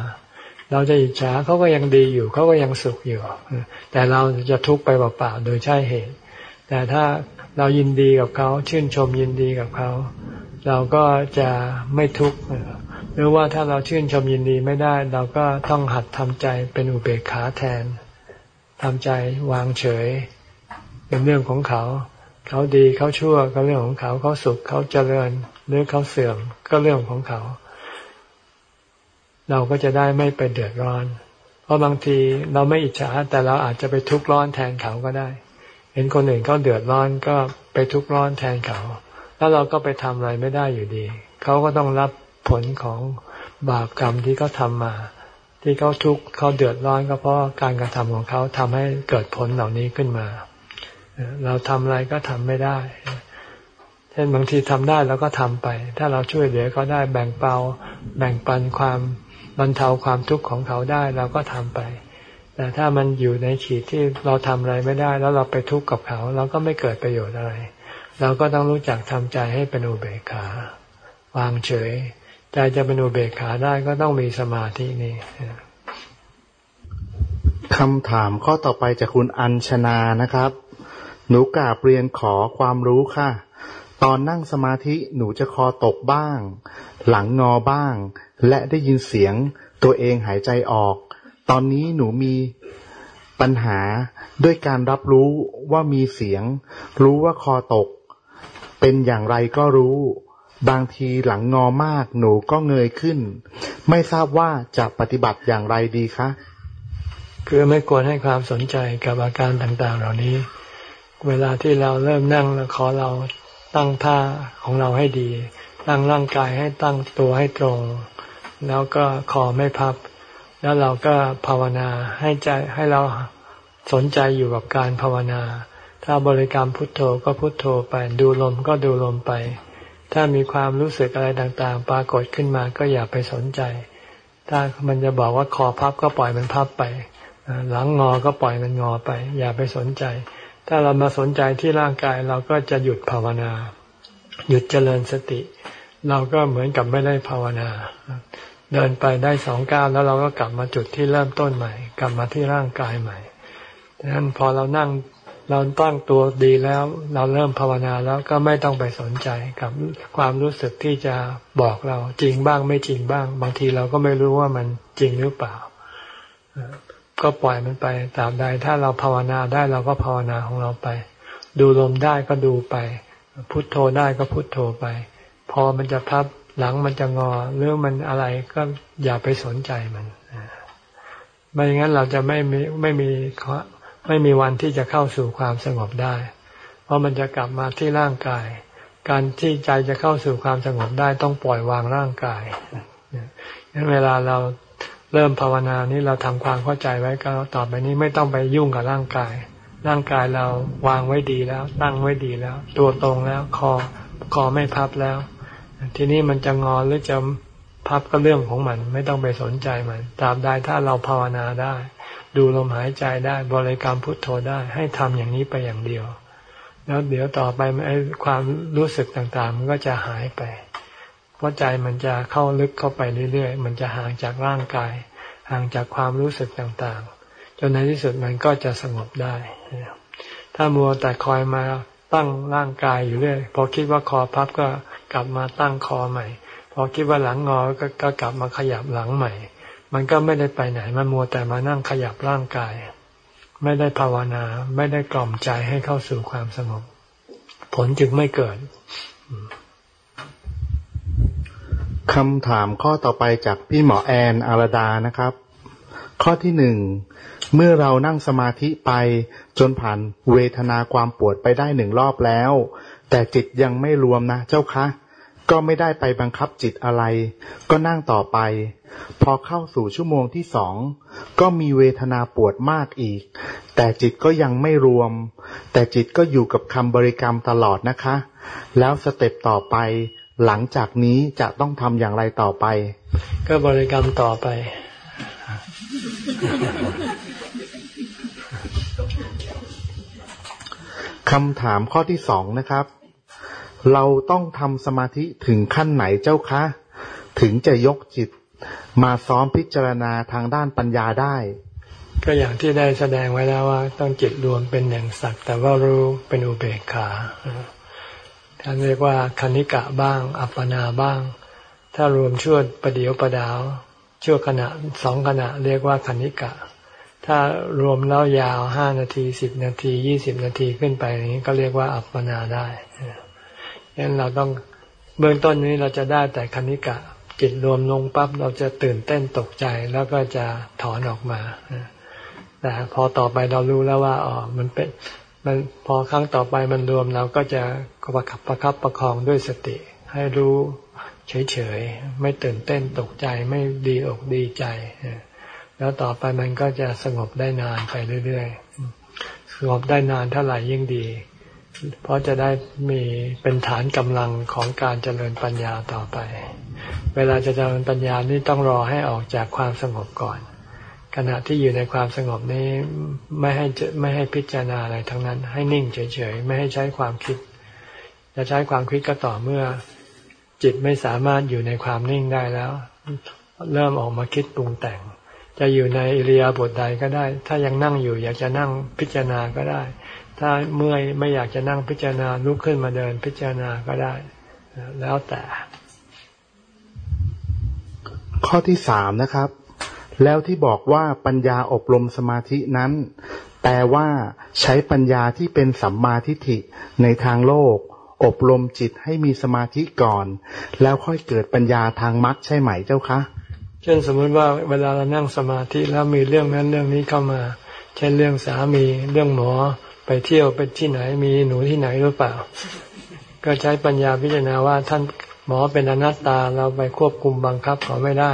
เราจะอิจฉาเขาก็ยังดีอยู่เขาก็ยังสุขอยู่ แต่เราจะทุกข์ไปเปล่าๆโดยใช่เหตุ แต่ถ้า เรายินดีกับเขาชื่นชมยินดีกับเขา เราก็จะไม่ทุกข์หรือว่าถ้าเราชื่นชมยินดีไม่ได้ เราก็ต้องหัดทำใจเป็นอุเบกขาแทนทำใจวางเฉย เป็นเรื่องของเขา เขาดีเขาชั่วก็เรื่องของเขาเขาสุขเขาเจริญหรือเขาเสื่อมก็เรื่องของเขา เราก็จะได้ไม่ไปเดือดร้อน เพราะบางทีเราไม่อิจฉาแต่เราอาจจะไปทุกข์ร้อนแทนเขาก็ได้ เห็นคนอื่นเขาเดือดร้อนก็ไปทุกข์ร้อนแทนเขา แล้วเราก็ไปทำอะไรไม่ได้อยู่ดี เขาก็ต้องรับผลของบาปกรรมที่เขาทามา ที่เขาทุกข์เขาเดือดร้อนก็เพราะการกระทำของเขาทำให้เกิดผลเหล่านี้ขึ้นมา เราทำอะไรก็ทำไม่ได้เช่นบางทีทำได้เราก็ทำไป ถ้าเราช่วยเหลือเขาได้แบ่งเปาแบ่งปันความบรรเทาความทุกข์ของเขาได้เราก็ทำไป แต่ถ้ามันอยู่ในขีดที่เราทำอะไรไม่ได้ แล้วเราไปทุกข์กับเขา เราก็ไม่เกิดประโยชน์อะไร เราก็ต้องรู้จักทำใจให้เป็นอุเบกขาวางเฉย ใจจะเป็นอุเบกขาได้ก็ต้องมีสมาธินี่คำถามข้อต่อไปจากคุณอัญชนานะครับ หนูกราบเรียนขอความรู้ค่ะ ตอนนั่งสมาธิหนูจะคอตกบ้าง หลังงอบ้าง และได้ยินเสียงตัวเองหายใจออก ตอนนี้หนูมีปัญหาด้วยการรับรู้ว่ามีเสียง รู้ว่าคอตก เป็นอย่างไรก็รู้ บางทีหลังงอมากหนูก็เงยขึ้น ไม่ทราบว่าจะปฏิบัติอย่างไรดีคะคือไม่ควรให้ความสนใจกับอาการต่างๆ เหล่านี้ เวลาที่เราเริ่มนั่งแล้วขอเราตั้งท่าของเราให้ดี ตั้งร่างกายให้ตั้งตัวให้ตรง แล้วก็คอไม่พับ แล้วเราก็ภาวนาให้ใจให้เราสนใจอยู่กับการภาวนา ถ้าบริกรรมพุทโธก็พุทโธไป ดูลมก็ดูลมไป ถ้ามีความรู้สึกอะไรต่างๆ ปรากฏขึ้นมาก็อย่าไปสนใจ ถ้ามันจะบอกว่าคอพับก็ปล่อยมันพับไป หลังงอก็ปล่อยมันงอไป อย่าไปสนใจ ถ้าเรามาสนใจที่ร่างกายเราก็จะหยุดภาวนา หยุดเจริญสติ เราก็เหมือนกับไม่ได้ภาวนา เดินไปได้สองก้าวแล้วเราก็กลับมาจุดที่เริ่มต้นใหม่ กลับมาที่ร่างกายใหม่ดังนั้นพอเรานั่งเราตั้งตัวดีแล้ว เราเริ่มภาวนาแล้วก็ไม่ต้องไปสนใจกับความรู้สึกที่จะบอกเราจริงบ้างไม่จริงบ้าง บางทีเราก็ไม่รู้ว่ามันจริงหรือเปล่า ก็ปล่อยมันไปตามใดถ้าเราภาวนาได้เราก็ภาวนาของเราไป ดูลมได้ก็ดูไป พุทโธได้ก็พุทโธไป พอมันจะพับ หลังมันจะงอหรือมันอะไรก็อย่าไปสนใจมันไม่อย่างนั้นเราจะไม่มีไม่มีไม่มีวันที่จะเข้าสู่ความสงบได้ เพราะมันจะกลับมาที่ร่างกาย การที่ใจจะเข้าสู่ความสงบได้ต้องปล่อยวางร่างกายงั้นเวลาเราเริ่มภาวนานี้เราทำความเข้าใจไว้ก็ต่อไปนี้ไม่ต้องไปยุ่งกับร่างกาย ร่างกายเราวางไว้ดีแล้ว ตั้งไว้ดีแล้ว ตัวตรงแล้ว คอคอไม่พับแล้ว ทีนี้มันจะงอหรือจะพับก็เรื่องของมัน ไม่ต้องไปสนใจมันตราบใดถ้าเราภาวนาได้ ดูลมหายใจได้บริกรรมพุทโธได้ ให้ทำอย่างนี้ไปอย่างเดียว แล้วเดี๋ยวต่อไปไอ้ความรู้สึกต่างๆ มันก็จะหายไป เพราะใจมันจะเข้าลึกเข้าไปเรื่อยๆ มันจะห่างจากร่างกาย ห่างจากความรู้สึกต่างๆ จนในที่สุดมันก็จะสงบได้ ถ้ามัวแต่คอยมา ตั้งร่างกายอยู่เรื่อยพอคิดว่าคอพับก็กลับมาตั้งคอใหม่ พอคิดว่าหลังงอก็ก็กลับมาขยับหลังใหม่ มันก็ไม่ได้ไปไหนมันมัวแต่มานั่งขยับร่างกาย ไม่ได้ภาวนา ไม่ได้กล่อมใจให้เข้าสู่ความสงบ ผลจึงไม่เกิดคำถามข้อต่อไปจากพี่หมอแอนอารดานะครับ ข้อที่หนึ่ง เมื่อเรานั่งสมาธิไปจนผ่านเวทนาความปวดไปได้หนึ่งรอบแล้ว แต่จิตยังไม่รวมนะเจ้าคะก็ไม่ได้ไปบังคับจิตอะไร ก็นั่งต่อไป พอเข้าสู่ชั่วโมงที่สองก็มีเวทนาปวดมากอีก แต่จิตก็ยังไม่รวม แต่จิตก็อยู่กับคำบริกรรมตลอดนะคะ แล้วสเต็ปต่อไป หลังจากนี้จะต้องทำอย่างไรต่อไป ก็บริกรรมต่อไป คำถามข้อที่สองนะครับ เราต้องทำสมาธิถึงขั้นไหนเจ้าคะ ถึงจะยกจิต มาซ้อมพิจารณาทางด้านปัญญาได้ ก็อย่างที่ได้แสดงไว้แล้วว่า ต้องจิตรวมเป็นอย่างสักแต่ว่ารู้เป็นอุเบกขาท่านเรียกว่าคณิกะบ้าง อัปปนาบ้าง ถ้ารวมชั่วประเดียวประดาวชั่วขณะสองขณะเรียกว่าคณิกะ ถ้ารวมแล้วยาวห้านาทีสิบนาทียี่สิบนาทีขึ้นไปนี้ก็เรียกว่าอัปปนาได้ยันเราต้องเบื้องต้นนี้เราจะได้แต่คณิกะ จิตรวมลงปั๊บเราจะตื่นเต้นตกใจแล้วก็จะถอนออกมาแต่พอต่อไปเรารู้แล้วว่าอ๋อมันเป็นมันพอครั้งต่อไปมันรวมเราก็จะประคับประคับประคองด้วยสติ ให้รู้เฉยๆ ไม่ตื่นเต้นตกใจไม่ดีอกดีใจ แล้วต่อไปมันก็จะสงบได้นานไปเรื่อยๆ สงบได้นานเท่าไหร่ยิ่งดี เพราะจะได้มีเป็นฐานกำลังของการเจริญปัญญาต่อไป เวลาจะเจริญปัญญานี่ต้องรอให้ออกจากความสงบก่อน ขณะที่อยู่ในความสงบนี้ไม่ให้ไม่ให้พิจารณาอะไรทั้งนั้น ให้นิ่งเฉยๆ ไม่ให้ใช้ความคิด จะใช้ความคิดก็ต่อเมื่อ จิตไม่สามารถอยู่ในความนิ่งได้แล้ว เริ่มออกมาคิดปรุงแต่ง จะอยู่ในอิริยาบถใดก็ได้ ถ้ายังนั่งอยู่ อยากจะนั่งพิจารณาก็ได้ ถ้าเมื่อยไม่อยากจะนั่งพิจารณาลุกขึ้นมาเดินพิจารณาก็ได้ แล้วแต่ ข้อที่สามนะครับ แล้วที่บอกว่าปัญญาอบรมสมาธินั้นแปลว่าใช้ปัญญาที่เป็นสัมมาทิฏฐิในทางโลก อบรมจิตให้มีสมาธิก่อน แล้วค่อยเกิดปัญญาทางมรรคใช่ไหมเจ้าคะ เช่นสมมติว่าเวลาเรานั่งสมาธิแล้วมีเรื่องนั้นเรื่องนี้เข้ามา เช่นเรื่องสามีเรื่องหมอไปเที่ยวไปที่ไหนมีหนูที่ไหนหรือเปล่า ก็ใช้ปัญญาพิจารณาว่าท่านหมอเป็นอนัตตาเราไปควบคุมบังคับเขาไม่ได้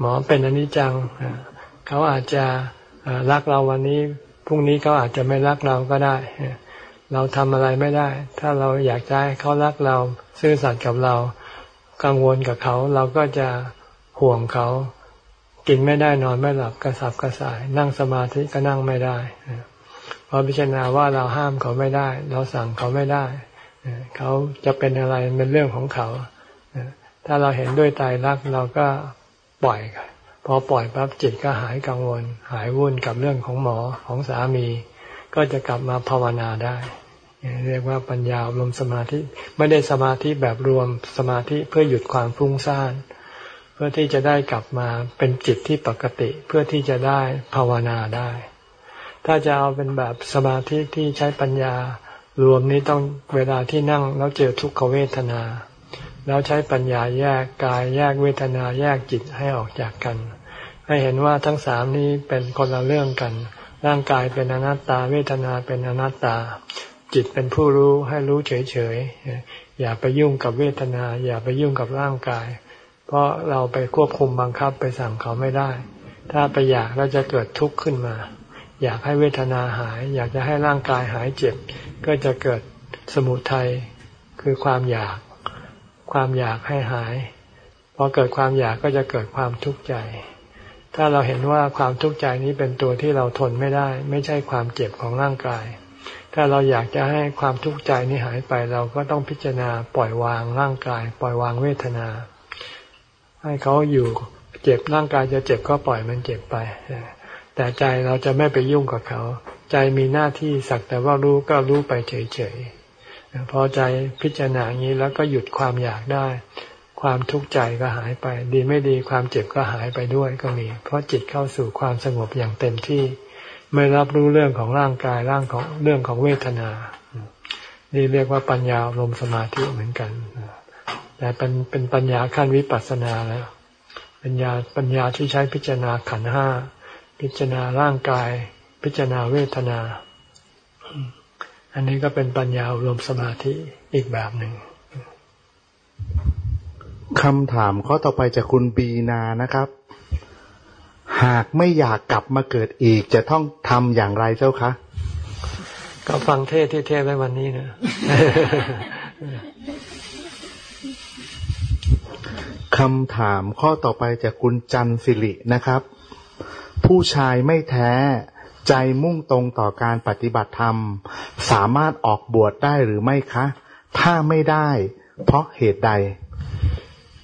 หมอเป็นอนิจจังเขาอาจจะรักเราวันนี้พรุ่งนี้เขาอาจจะไม่รักเราก็ได้ เราทำอะไรไม่ได้ ถ้าเราอยากจะให้เขารักเราซื่อสัตย์กับเรา กังวลกับเขาเราก็จะ ห่วงเขา กินไม่ได้นอนไม่หลับกระสับกระส่าย นั่งสมาธิก็นั่งไม่ได้เพราะพิจารณาว่าเราห้ามเขาไม่ได้ เราสั่งเขาไม่ได้เขาจะเป็นอะไรเป็นเรื่องของเขาถ้าเราเห็นด้วยตายรักเราก็ปล่อยพอปล่อยปั๊บจิตก็หายกังวล หายวุ่นกับเรื่องของหมอของสามี ก็จะกลับมาภาวนาได้ เรียกว่าปัญญาอบรมสมาธิ ไม่ได้สมาธิแบบรวมสมาธิเพื่อหยุดความฟุ้งซ่าน พื่อที่จะได้กลับมาเป็นจิตที่ปกติเพื่อที่จะได้ภาวนาได้ ถ้าจะเอาเป็นแบบสมาธิที่ใช้ปัญญารวมนี้ต้องเวลาที่นั่งแล้วเจอทุกขเวทนา แล้วใช้ปัญญาแยกกายแยกเวทนาแยกจิตให้ออกจากกัน ให้เห็นว่าทั้งสามนี้เป็นคนละเรื่องกัน ร่างกายเป็นอนัตตา เวทนาเป็นอนัตตา จิตเป็นผู้รู้ให้รู้เฉยๆอย่าไปยุ่งกับเวทนา อย่าไปยุ่งกับร่างกาย เพราะเราไปควบคุมบังคับไปสั่งเขาไม่ได้ ถ้าไปอยากเราจะเกิดทุกข์ขึ้นมา อยากให้เวทนาหาย อยากจะให้ร่างกายหายเจ็บ ก็จะเกิดสมุทัยคือความอยาก ความอยากให้หายพอเกิดความอยากก็จะเกิดความทุกข์ใจ ถ้าเราเห็นว่าความทุกข์ใจนี้เป็นตัวที่เราทนไม่ได้ ไม่ใช่ความเจ็บของร่างกาย ถ้าเราอยากจะให้ความทุกข์ใจนี้หายไปเราก็ต้องพิจารณาปล่อยวางร่างกาย ปล่อยวางเวทนา ให้เขาอยู่เจ็บร่างกายจะเจ็บก็ปล่อยมันเจ็บไป แต่ใจเราจะไม่ไปยุ่งกับเขา ใจมีหน้าที่สักแต่ว่ารู้ก็รู้ไปเฉยๆพอใจพิจารณาอย่างนี้แล้วก็หยุดความอยากได้ ความทุกข์ใจก็หายไป ดีไม่ดีความเจ็บก็หายไปด้วยก็มี เพราะจิตเข้าสู่ความสงบอย่างเต็มที่ไม่รับรู้เรื่องของร่างกายร่างของเรื่องของเวทนา นี่เรียกว่าปัญญาลมสมาธิเหมือนกัน แต่เป็นเป็นปัญญาขั้นวิปัสสนาแล้วปัญญาปัญญาที่ใช้พิจารณาขันห้าพิจารณาร่างกาย พิจารณาเวทนา อันนี้ก็เป็นปัญญารวมสมาธิอีกแบบหนึ่งคำถามข้อต่อไปจากคุณบีนานะครับ หากไม่อยากกลับมาเกิดอีก จะต้องทำอย่างไรเจ้าคะก็ฟังเทศที่เทศไว้วันนี้นะ คำถามข้อต่อไปจากคุณจันสิรินะครับ ผู้ชายไม่แท้ ใจมุ่งตรงต่อการปฏิบัติธรรม สามารถออกบวชได้หรือไม่คะ ถ้าไม่ได้ เพราะเหตุใด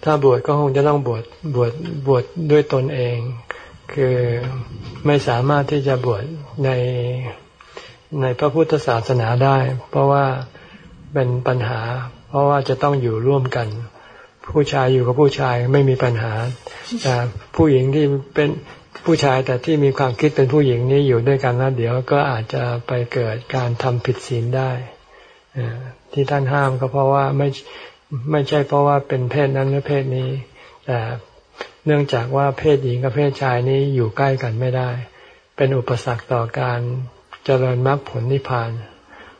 ถ้าบวชก็คงจะต้องบวชบวชบวชด้วยตนเอง คือไม่สามารถที่จะบวชในในพระพุทธศาสนาได้ เพราะว่าเป็นปัญหา เพราะว่าจะต้องอยู่ร่วมกัน ผู้ชายอยู่กับผู้ชายไม่มีปัญหาแต่ผู้หญิงที่เป็นผู้ชายแต่ที่มีความคิดเป็นผู้หญิงนี้อยู่ด้วยกันแล้วเดี๋ยวก็อาจจะไปเกิดการทำผิดศีลได้ที่ท่านห้ามก็เพราะว่าไม่ไม่ใช่เพราะว่าเป็นเพศนั้นหรือเพศนี้ แต่เนื่องจากว่าเพศหญิงกับเพศชายนี้อยู่ใกล้กันไม่ได้ เป็นอุปสรรคต่อการเจริญมรรคผลนิพพาน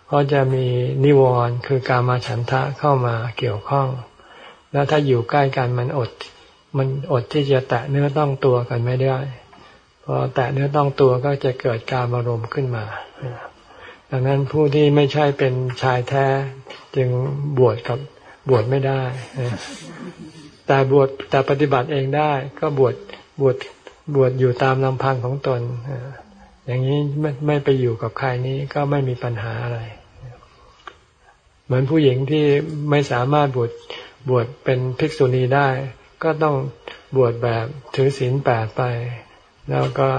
เพราะจะมีนิวรณ์คือการมาฉันทะเข้ามาเกี่ยวข้อง แล้วถ้าอยู่ใกล้กันมันอด มันอดที่จะแตะเนื้อต้องตัวกันไม่ได้พอแตะเนื้อต้องตัวก็จะเกิดการอารมณ์ขึ้นมาดังนั้นผู้ที่ไม่ใช่เป็นชายแท้ จึงบวชกับบวชไม่ได้แต่บวชแต่ปฏิบัติเองได้ก็บวชบวชบวชอยู่ตามลำพังของตนอย่างนี้ไม่ไม่ไปอยู่กับใครนี้ก็ไม่มีปัญหาอะไร เหมือนผู้หญิงที่ไม่สามารถบวช บวชเป็นภิกษุณีได้ ก็ต้องบวชแบบถือศีลแปดไป แล้วก็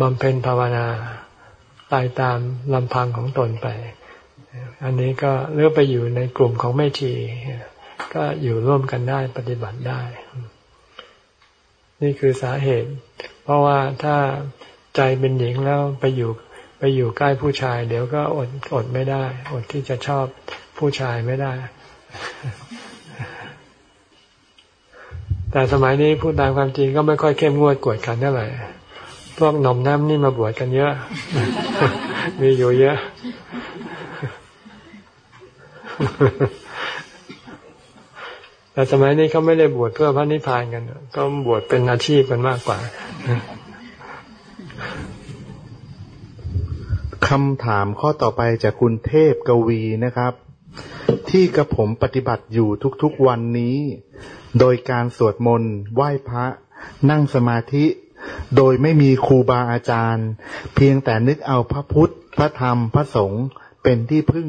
บำเพ็ญภาวนาตายตามลำพังของตนไป อันนี้ก็เลือกไปอยู่ในกลุ่มของแม่ชี ก็อยู่ร่วมกันได้ปฏิบัติได้ นี่คือสาเหตุ เพราะว่าถ้าใจเป็นหญิงแล้วไปอยู่ไปอยู่ใกล้ผู้ชาย เดี๋ยวก็อดอดไม่ได้ อดที่จะชอบผู้ชายไม่ได้ แต่สมัยนี้พูดตามความจริงก็ไม่ค่อยเข้มงวดกวดขันเท่าไหร่พวกหนมน้ำนี่มาบวชกันเยอะ มีอยู่เยอะ แต่สมัยนี้เขาไม่ได้บวชเพื่อพระนิพพานกัน ก็บวชเป็นอาชีพกันมากกว่าคำถามข้อต่อไปจากคุณเทพกวีนะครับ ที่กระผมปฏิบัติอยู่ทุกๆวันนี้ โดยการสวดมนต์ไหว้พระ นั่งสมาธิ โดยไม่มีครูบาอาจารย์ เพียงแต่นึกเอาพระพุทธ พระธรรมพระสงฆ์เป็นที่พึ่ง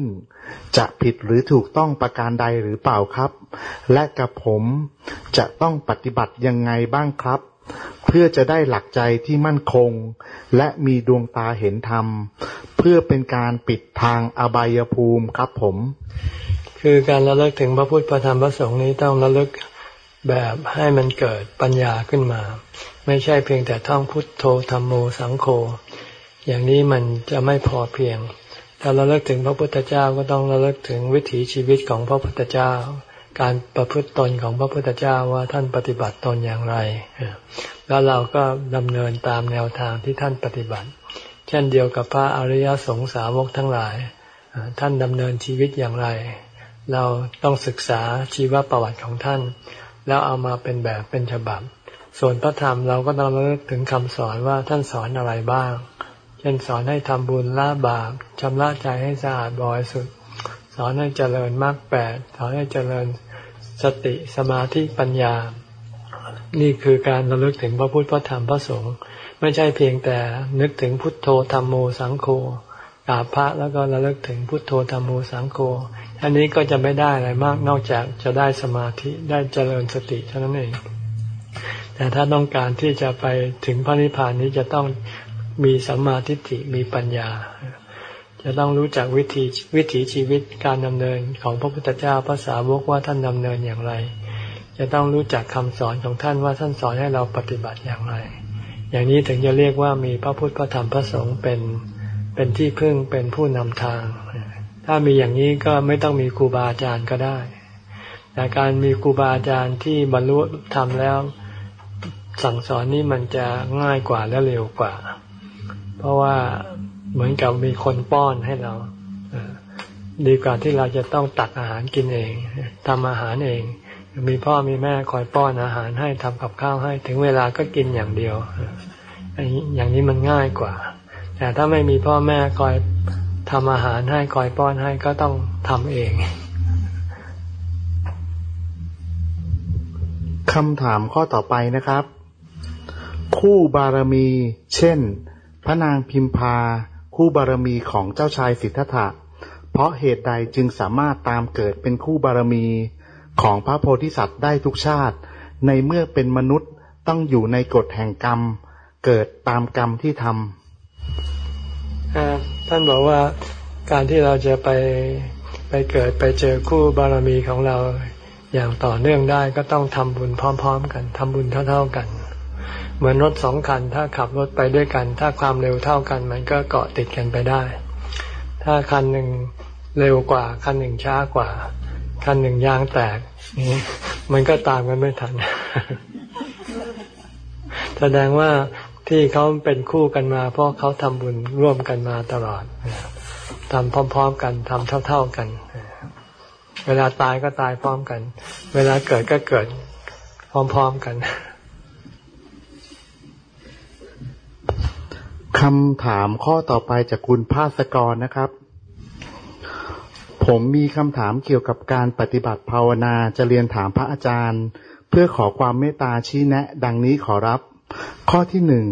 จะผิดหรือถูกต้องประการใดหรือเปล่าครับ และกับผมจะต้องปฏิบัติยังไงบ้างครับ เพื่อจะได้หลักใจที่มั่นคง และมีดวงตาเห็นธรรม เพื่อเป็นการปิดทางอบายภูมิครับผม คือการระลึกถึงพระพุทธพระธรรมพระสงฆ์นี้ต้องระลึก แบบให้มันเกิดปัญญาขึ้นมา ไม่ใช่เพียงแต่ท่องพุทโธธรรมโมสังโฆอย่างนี้มันจะไม่พอเพียง ถ้าเราเลิกถึงพระพุทธเจ้าก็ต้องเราเลิกถึงวิถีชีวิตของพระพุทธเจ้า การประพฤติตนของพระพุทธเจ้าว่าท่านปฏิบัติตนอย่างไร แล้วเราก็ดำเนินตามแนวทางที่ท่านปฏิบัติ เช่นเดียวกับพระอริยสงสาวกทั้งหลาย ท่านดำเนินชีวิตอย่างไร เราต้องศึกษาชีวประวัติของท่าน แล้วเอามาเป็นแบบเป็นฉบับ ส่วนพระธรรมเราก็ต้องเลิกถึงคำสอนว่าท่านสอนอะไรบ้าง เช่นสอนให้ทำบุญละบาปชำระใจให้สะอาดบริสุทธิ์สอนให้เจริญมรรคแปดสอนให้เจริญสติสมาธิปัญญา นี่คือการระลึกถึงพระพุทธพระธรรมพระสงฆ์ไม่ใช่เพียงแต่นึกถึงพุทโธธรรมโมสังโฆ กราบพระแล้วก็ระลึกถึงพุทโธธรรมโมสังโฆอันนี้ก็จะไม่ได้อะไรมากนอกจากจะได้สมาธิได้เจริญสติเท่านั้นเอง แต่ถ้าต้องการที่จะไปถึงพระนิพพานนี้จะต้องมีสัมมาทิฏฐิมีปัญญา จะต้องรู้จักวิธีวิถีชีวิตการดำเนินของพระพุทธเจ้าภาษาวกว่าท่านดำเนินอย่างไร จะต้องรู้จักคำสอนของท่านว่าท่านสอนให้เราปฏิบัติอย่างไร อย่างนี้ถึงจะเรียกว่ามีพระพุทธพระธรรมพระสงฆ์เป็น เป็นที่พึ่งเป็นผู้นำทาง ถ้ามีอย่างนี้ก็ไม่ต้องมีครูบาอาจารย์ก็ได้ แต่การมีครูบาอาจารย์ที่บรรลุธรรมแล้ว สั่งสอนนี่มันจะง่ายกว่าและเร็วกว่า เพราะว่าเหมือนกับมีคนป้อนให้เราดีกว่าที่เราจะต้องตักอาหารกินเองทำอาหารเอง มีพ่อมีแม่คอยป้อนอาหารให้ทำกับข้าวให้ ถึงเวลาก็กินอย่างเดียวอย่างนี้มันง่ายกว่า แต่ถ้าไม่มีพ่อแม่คอยทำอาหารให้คอยป้อนให้ก็ต้องทำเองคำถามข้อต่อไปนะครับ คู่บารมี เช่น พระนางพิมพา คู่บารมีของเจ้าชายสิทธัตถะเพราะเหตุใดจึงสามารถตามเกิดเป็นคู่บารมีของพระโพธิสัตว์ได้ทุกชาติ ในเมื่อเป็นมนุษย์ต้องอยู่ในกฎแห่งกรรม เกิดตามกรรมที่ทำ ท่านบอกว่าการที่เราจะไปไปเกิดไปเจอคู่บารมีของเราอย่างต่อเนื่องได้ก็ต้องทำบุญพร้อม ๆ กันทำบุญเท่า ๆกัน เหมือนรถสองคัน ถ้าขับรถไปด้วยกัน ถ้าความเร็วเท่ากันมันก็เกาะติดกันไปได้ ถ้าคันหนึ่งเร็วกว่า คันหนึ่งช้ากว่า คันหนึ่งยางแตกมันก็ตามกันไม่ทัน แสดงว่า ที่เขาเป็นคู่กันมา เพราะเขาทำบุญร่วมกันมาตลอดทำพร้อม ๆ กันทำเท่า ๆกัน เวลาตายก็ตายพร้อมกัน เวลาเกิดก็เกิดพร้อม ๆกันคำถามข้อต่อไปจากคุณภาสกรนะครับ ผมมีคำถามเกี่ยวกับการปฏิบัติภาวนาจะเรียนถามพระอาจารย์ เพื่อขอความเมตตาชี้แนะ ดังนี้ขอรับ ข้อที่หนึ่ง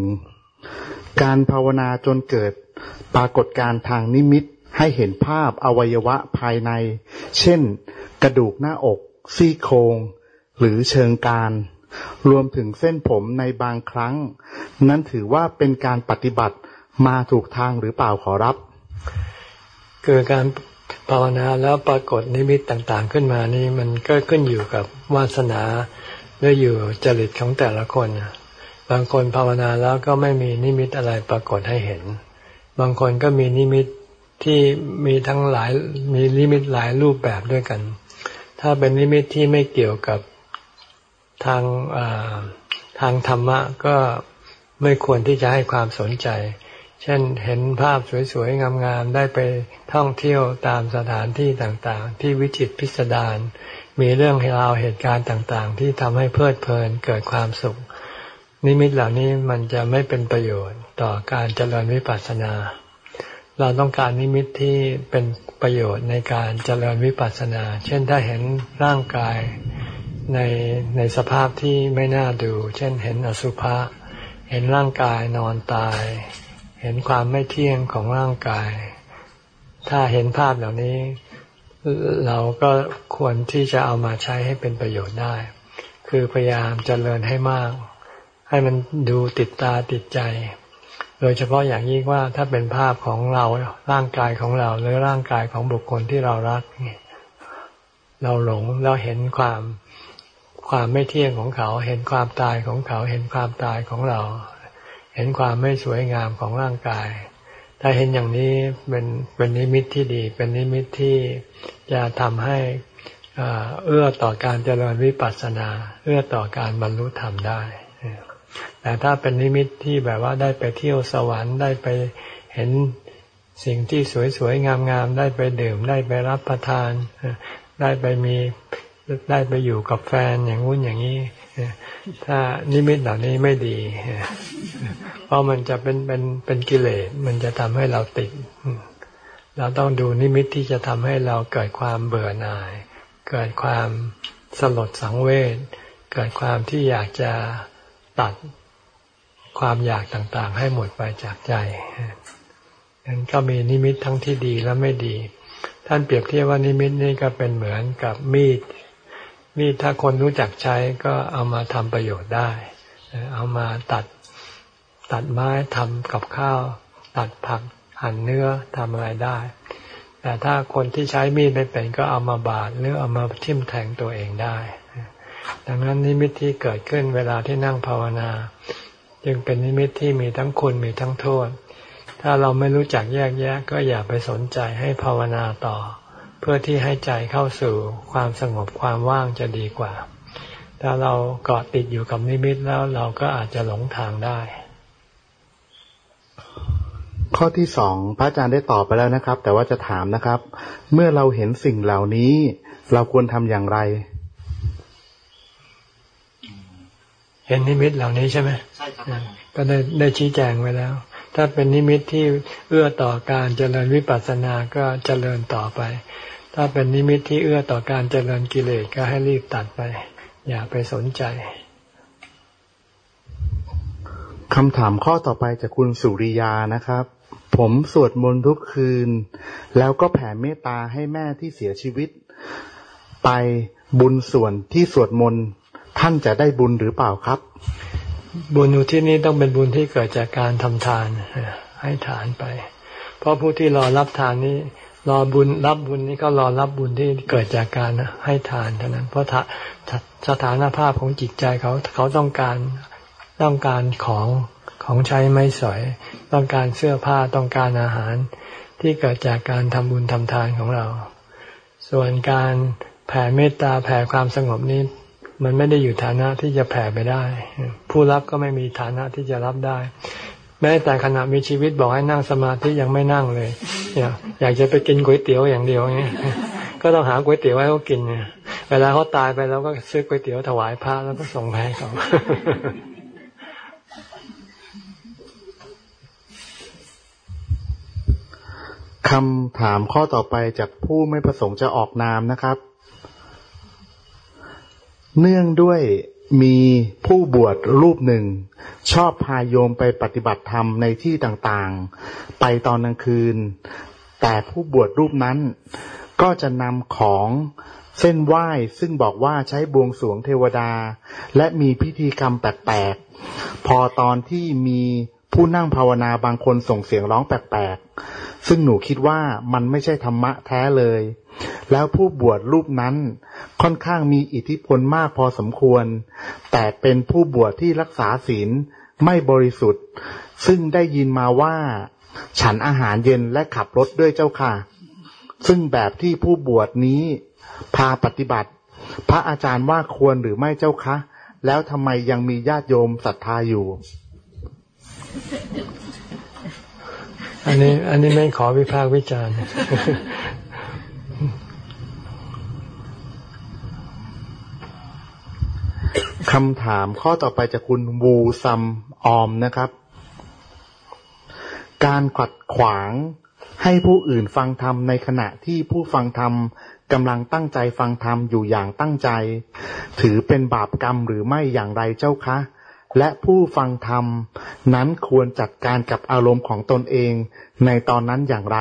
การภาวนาจนเกิดปรากฏการทางนิมิตให้เห็นภาพอวัยวะภายใน เช่น กระดูกหน้าอก ซี่โครง หรือเชิงการ รวมถึงเส้นผมในบางครั้ง นั้นถือว่าเป็นการปฏิบัติมาถูกทางหรือเปล่าขอรับเกิดการภาวนาแล้วปรากฏนิมิตต่างๆขึ้นมานี่มันก็ขึ้นอยู่กับวาสนาหรืออยู่จริตของแต่ละคน บางคนภาวนาแล้วก็ไม่มีนิมิตอะไรปรากฏให้เห็น บางคนก็มีนิมิตที่มีทั้งหลายมีนิมิตหลายรูปแบบด้วยกัน ถ้าเป็นนิมิตที่ไม่เกี่ยวกับทางทางธรรมะก็ไม่ควรที่จะให้ความสนใจ เช่นเห็นภาพสวยๆ งามๆ ได้ไปท่องเที่ยวตามสถานที่ต่างๆ ที่วิจิตพิสดาร มีเรื่องราวเหตุการณ์ต่างๆ ที่ทำให้เพลิดเพลินเกิดความสุข นิมิตเหล่านี้มันจะไม่เป็นประโยชน์ต่อการเจริญวิปัสสนา เราต้องการนิมิตที่เป็นประโยชน์ในการเจริญวิปัสสนา เช่นถ้าเห็นร่างกายในในสภาพที่ไม่น่าดู เช่นเห็นอสุภะ เห็นร่างกายนอนตาย เห็นความไม่เที่ยงของร่างกาย ถ้าเห็นภาพเหล่านี้ เราก็ควรที่จะเอามาใช้ให้เป็นประโยชน์ได้ คือพยายามเจริญให้มาก ให้มันดูติดตาติดใจ โดยเฉพาะอย่างยิ่งว่าถ้าเป็นภาพของเราร่างกายของเราหรือร่างกายของบุคคลที่เรารักเราหลงเราเห็นความความไม่เที่ยงของเขา เห็นความตายของเขา เห็นความตายของเรา เห็นความไม่สวยงามของร่างกาย ถ้าเห็นอย่างนี้เป็นเป็นนิมิตที่ดี เป็นนิมิตที่จะทำให้เอื้อต่อการเจริญวิปัสสนา เอื้อต่อการบรรลุธรรมได้ แต่ถ้าเป็นนิมิตที่แบบว่าได้ไปเที่ยวสวรรค์ได้ไปเห็นสิ่งที่สวยๆงามๆได้ไปดื่มได้ไปรับประทาน ได้ไปมีได้ไปอยู่กับแฟนอย่างงู้นอย่างนี้ถ้านิมิตเหล่านี้ไม่ดี เพราะมันจะเป็นเป็นเป็นกิเลสมันจะทำให้เราติด เราต้องดูนิมิตที่จะทำให้เราเกิดความเบื่อหน่าย เกิดความสลดสังเวชเกิดความที่อยากจะ ตัดความอยากต่างๆ ให้หมดไปจากใจนั้นก็มีนิมิตทั้งที่ดีและไม่ดี ท่านเปรียบเทียบว่านิมิตนี่ก็เป็นเหมือนกับมีด มีดถ้าคนรู้จักใช้ก็เอามาทำประโยชน์ได้ เอามาตัดตัดไม้ทำกับข้าว ตัดผักหั่นเนื้อทำอะไรได้ แต่ถ้าคนที่ใช้มีดไม่เป็นก็เอามาบาดหรือเอามาทิ่มแทงตัวเองได้ ดังนั้นนิมิตที่เกิดขึ้นเวลาที่นั่งภาวนา จึงเป็นนิมิตที่มีทั้งคุณมีทั้งโทษ ถ้าเราไม่รู้จักแยกแยะ ก็อย่าไปสนใจให้ภาวนาต่อ เพื่อที่ให้ใจเข้าสู่ความสงบความว่างจะดีกว่า ถ้าเราเกาะติดอยู่กับนิมิตแล้วเราก็อาจจะหลงทางได้ ข้อที่สองพระอาจารย์ได้ตอบไปแล้วนะครับ แต่ว่าจะถามนะครับ เมื่อเราเห็นสิ่งเหล่านี้ เราควรทำอย่างไร เห็นนิมิตเหล่านี้ใช่ไหมใช่ครับก็ได้ได้ชี้แจงไว้แล้ว ถ้าเป็นนิมิตที่เอื้อต่อการเจริญวิปัสสนาก็เจริญต่อไป ถ้าเป็นนิมิตที่เอื้อต่อการเจริญกิเลสก็ให้รีบตัดไป อย่าไปสนใจคำถามข้อต่อไปจากคุณสุริยานะครับ ผมสวดมนต์ทุกคืน แล้วก็แผ่เมตตาให้แม่ที่เสียชีวิต ไปบุญส่วนที่สวดมนต์ ท่านจะได้บุญหรือเปล่าครับ บุญอุทิศนี้ต้องเป็นบุญที่เกิดจากการทำทาน ให้ฐานไป เพราะผู้ที่รอรับทานนี้รอบุญรับบุญนี้ก็รอรับบุญที่เกิดจากการให้ทานเท่านั้น เพราะสถานภาพของจิตใจเขาเขาต้องการต้องการของของใช้ไม่สอย ต้องการเสื้อผ้าต้องการอาหาร ที่เกิดจากการทำบุญทำทานของเรา ส่วนการแผ่เมตตาแผ่ความสงบนี้ มันไม่ได้อยู่ฐานะที่จะแผ่ไปได้ ผู้รับก็ไม่มีฐานะที่จะรับได้ แม้แต่ขณะมีชีวิตบอกให้นั่งสมาธิยังไม่นั่งเลยอยากจะไปกินก๋วยเตี๋ยวอย่างเดียวเงี้ยก็ต้องหาก๋วยเตี๋ยวให้เขากินเนี่ยเวลาเขาตายไปเราก็ซื้อก๋วยเตี๋ยวถวายพระแล้วก็ส่งให้เขาคำถามข้อต่อไปจากผู้ไม่ประสงค์จะออกนามนะครับ เนื่องด้วยมีผู้บวชรูปหนึ่ง ชอบพาโยมไปปฏิบัติธรรมในที่ต่างๆ ไปตอนกลางคืน แต่ผู้บวชรูปนั้น ก็จะนำของเส้นไหว้ ซึ่งบอกว่าใช้บวงสรวงเทวดา และมีพิธีกรรมแปลกๆ พอตอนที่มี ผู้นั่งภาวนาบางคนส่งเสียงร้องแปลกๆ ซึ่งหนูคิดว่ามันไม่ใช่ธรรมะแท้เลย แล้วผู้บวชรูปนั้นค่อนข้างมีอิทธิพลมากพอสมควร แต่เป็นผู้บวชที่รักษาศีลไม่บริสุทธิ์ ซึ่งได้ยินมาว่า ฉันอาหารเย็นและขับรถด้วยเจ้าค่ะ ซึ่งแบบที่ผู้บวชนี้พาปฏิบัติ พระอาจารย์ว่าควรหรือไม่เจ้าคะ แล้วทำไมยังมีญาติโยมศรัทธาอยู่ อันนี้ อันนี้ไม่ขอวิพากษ์วิจารณ์คำถามข้อต่อไปจากคุณวูซัมออมนะครับ การขัดขวางให้ผู้อื่นฟังธรรมในขณะที่ผู้ฟังธรรมกำลังตั้งใจฟังธรรมอยู่อย่างตั้งใจ ถือเป็นบาปกรรมหรือไม่อย่างไรเจ้าคะ และผู้ฟังธรรมนั้นควรจัดการกับอารมณ์ของตนเองในตอนนั้นอย่างไร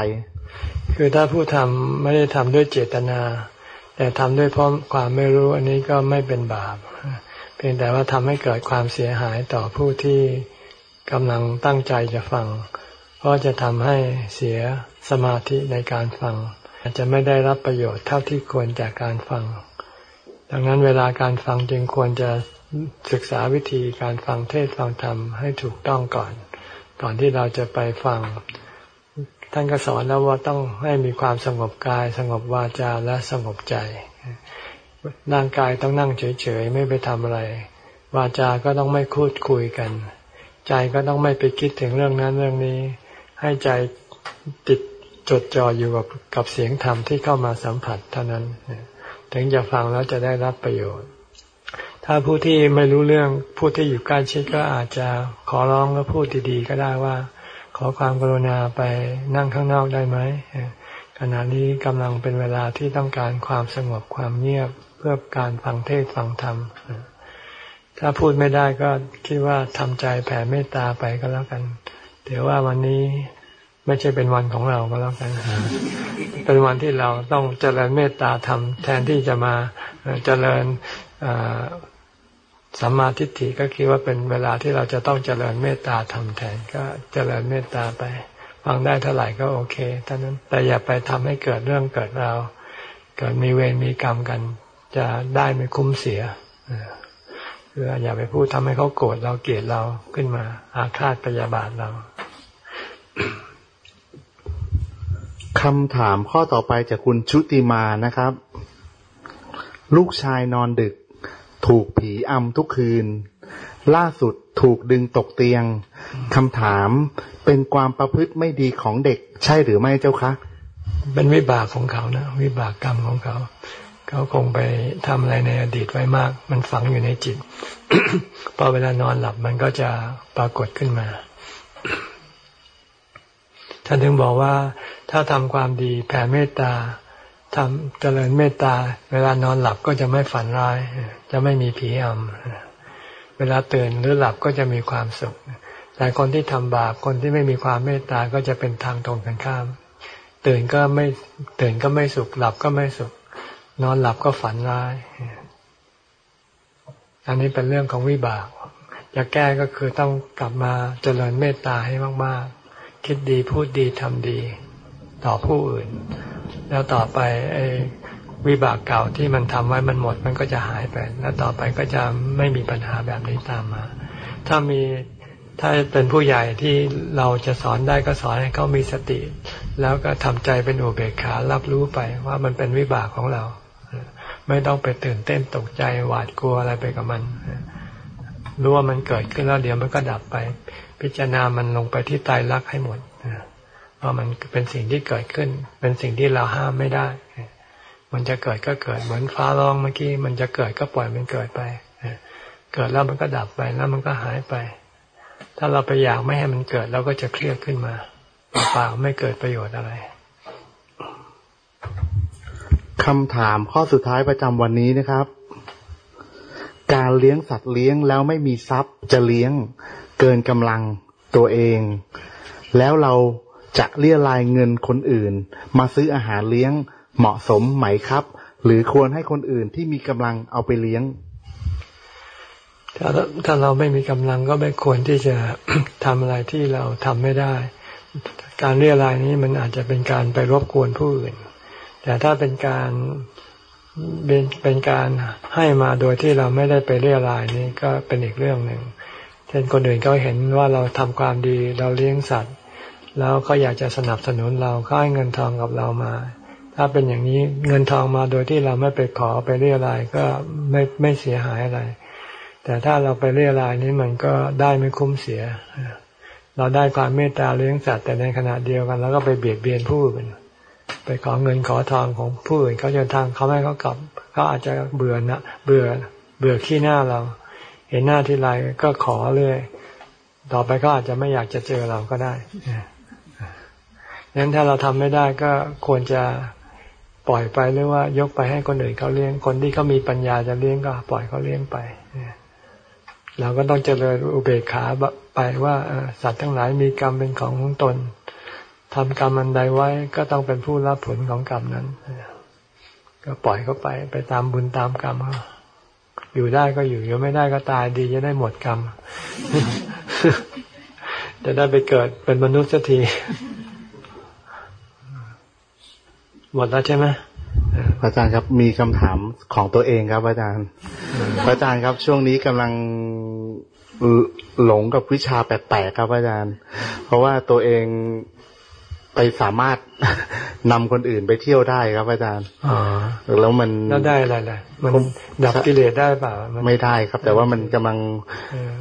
คือถ้าผู้ทำไม่ได้ทำด้วยเจตนา แต่ทำด้วยเพราะความไม่รู้อันนี้ก็ไม่เป็นบาป เพียงแต่ว่าทำให้เกิดความเสียหายต่อผู้ที่กำลังตั้งใจจะฟัง เพราะจะทำให้เสียสมาธิในการฟัง อาจจะไม่ได้รับประโยชน์เท่าที่ควรจากการฟัง ดังนั้นเวลาการฟังจึงควรจะ ศึกษาวิธีการฟังเทศฟังธรรมให้ถูกต้องก่อน ก่อนที่เราจะไปฟัง ท่านก็สอนแล้วว่าต้องให้มีความสงบกาย สงบวาจาและสงบใจ ร่างกายต้องนั่งเฉยๆ ไม่ไปทำอะไร วาจาก็ต้องไม่พูดคุยกัน ใจก็ต้องไม่ไปคิดถึงเรื่องนั้นเรื่องนี้ ให้ใจติดจดจ่ออยู่กับกับเสียงธรรมที่เข้ามาสัมผัสเท่านั้น ถึงจะฟังแล้วจะได้รับประโยชน์ ถ้าผู้ที่ไม่รู้เรื่องผู้ที่อยู่ใกล้ชิดก็อาจจะขอร้องแล้วพูดดีๆก็ได้ว่า ขอความกรุณาไปนั่งข้างนอกได้ไหมขณะนี้กำลังเป็นเวลาที่ต้องการความสงบความเงียบเพื่อการฟังเทศฟังธรรม ถ้าพูดไม่ได้ก็คิดว่าทำใจแผ่เมตตาไปก็แล้วกันเดี๋ยวว่าวันนี้ไม่ใช่เป็นวันของเราก็แล้วกัน เป็นวันที่เราต้องเจริญเมตตาทำแทนที่จะมาเจริญ สัมมาทิฏฐิก็คิดว่าเป็นเวลาที่เราจะต้องเจริญเมตตาทำแทนก็เจริญเมตตาไปฟังได้เท่าไหร่ก็โอเคเท่านั้นแต่อย่าไปทำให้เกิดเรื่องเกิดเราเกิดมีเวรมีกรรมกัน จะได้ไม่คุ้มเสียคืออย่าไปพูดทำให้เขาโกรธเราเกลียดเราขึ้นมา อาฆาตปยาบาทเราคำถามข้อต่อไปจากคุณชุติมานะครับ ลูกชายนอนดึก ถูกผีอำทุกคืน ล่าสุดถูกดึงตกเตียงคำถามเป็นความประพฤติไม่ดีของเด็ก ใช่หรือไม่เจ้าคะเป็นวิบากของเขานะ วิบากกรรมของเขา เขาคงไปทำอะไรในอดีตไว้มาก มันฝังอยู่ในจิตพอเวลานอนหลับมันก็จะปรากฏขึ้นมาท่านถึงบอกว่าถ้าทำความดีแผ่เมตตา ทำเจริญเมตตา เวลานอนหลับก็จะไม่ฝันร้าย จะไม่มีผีอำเวลาตื่นหรือหลับก็จะมีความสุข แต่คนที่ทำบาปคนที่ไม่มีความเมตตาก็จะเป็นทางตรงกันข้าม ตื่นก็ไม่ตื่นก็ไม่สุข หลับก็ไม่สุข นอนหลับก็ฝันร้าย อันนี้เป็นเรื่องของวิบากจะแก้ก็คือต้องกลับมาเจริญเมตตาให้มาก ๆ คิดดีพูดดีทำดี ต่อผู้อื่น แล้วต่อไปไอ้วิบากเก่าที่มันทำไว้มันหมดมันก็จะหายไป แล้วต่อไปก็จะไม่มีปัญหาแบบนี้ตามมา ถ้ามีถ้าเป็นผู้ใหญ่ที่เราจะสอนได้ก็สอนให้เขามีสติ แล้วก็ทำใจเป็นอุเบกขารับรู้ไปว่ามันเป็นวิบากของเรา ไม่ต้องไปตื่นเต้นตกใจหวาดกลัวอะไรไปกับมันรู้ว่ามันเกิดขึ้นแล้วเดี๋ยวมันก็ดับไป พิจารณามันลงไปที่ตายรักให้หมด ว่าะมันเป็นสิ่งที่เกิดขึ้น เป็นสิ่งที่เราห้ามไม่ได้ มันจะเกิดก็เกิดเหมือนฟ้าร้องเมื่อกี้ มันจะเกิดก็ปล่อยมันเกิดไป เกิดแล้วมันก็ดับไปแล้วมันก็หายไป ถ้าเราไปอยากไม่ให้มันเกิดเราก็จะเครียดขึ้นมาเปล่าไม่เกิดประโยชน์อะไรคำถามข้อสุดท้ายประจำวันนี้นะครับ การเลี้ยงสัตว์เลี้ยงแล้วไม่มีทรัพย์จะเลี้ยงเกินกำลังตัวเอง แล้วเรา จะเรียรายเงินคนอื่น มาซื้ออาหารเลี้ยงเหมาะสมไหมครับ หรือควรให้คนอื่นที่มีกำลังเอาไปเลี้ยง ถ้าถ้าเราไม่มีกำลังก็ไม่ควรที่จะทำอะไรที่เราทำไม่ได้ การเรียรายนี้มันอาจจะเป็นการไปรบกวนผู้อื่น แต่ถ้าเป็นการเป็นเป็นการให้มาโดยที่เราไม่ได้ไปเรียรายนี่ก็เป็นอีกเรื่องหนึ่งเช่นคนอื่นเขาเห็นว่าเราทำความดีเราเลี้ยงสัตว์ แล้วเขาอยากจะสนับสนุนเราเขาให้เงินทองกับเรามา ถ้าเป็นอย่างนี้เงินทองมาโดยที่เราไม่ไปขอไปเรียรายก็ไม่ไม่เสียหายอะไร แต่ถ้าเราไปเรียรายนี้มันก็ได้ไม่คุ้มเสีย เราได้ความเมตตาเลี้ยงสัตว์แต่ในขณะเดียวกันเราก็ไปเบียดเบียนผู้อื่นไปขอเงินขอทองของผู้อื่นเขาจะทางเขาไม่เขากลับเขาอาจจะเบื่อนะเบื่อเบื่อขี้หน้าเรา เห็นหน้าที่ไรก็ขอเลย ต่อไปก็อาจจะไม่อยากจะเจอเราก็ได้ งั้นถ้าเราทำไม่ได้ก็ควรจะปล่อยไปหรือว่ายกไปให้คนอื่นเขาเลี้ยง คนที่เขามีปัญญาจะเลี้ยงก็ปล่อยเขาเลี้ยงไปเราก็ต้องเจริญอุเบกขาไปว่าสัตว์ทั้งหลายมีกรรมเป็นของของตนทำกรรมอันใดไว้ก็ต้องเป็นผู้รับผลของกรรมนั้น ก็ปล่อยเขาไปไปตามบุญตามกรรมเขาอยู่ได้ก็อยู่อยู่ไม่ได้ก็ตายดีจะได้หมดกรรมจะได้ไปเกิดเป็นมนุษย์สักที หมดแล้วใช่ไหมอาจารย์ครับมีคำถามของตัวเองครับอาจารย์อาจารย์ครับ ช่วงนี้กำลังหลงกับวิชาแปลกๆครับอาจารย์ เพราะว่าตัวเองไปสามารถนำคนอื่นไปเที่ยวได้ครับอาจารย์แล้วมันแล้วได้อะไรล่ะมันดับกิเลสได้เปล่าไม่ได้ครับ แต่ว่ามันกกำลัง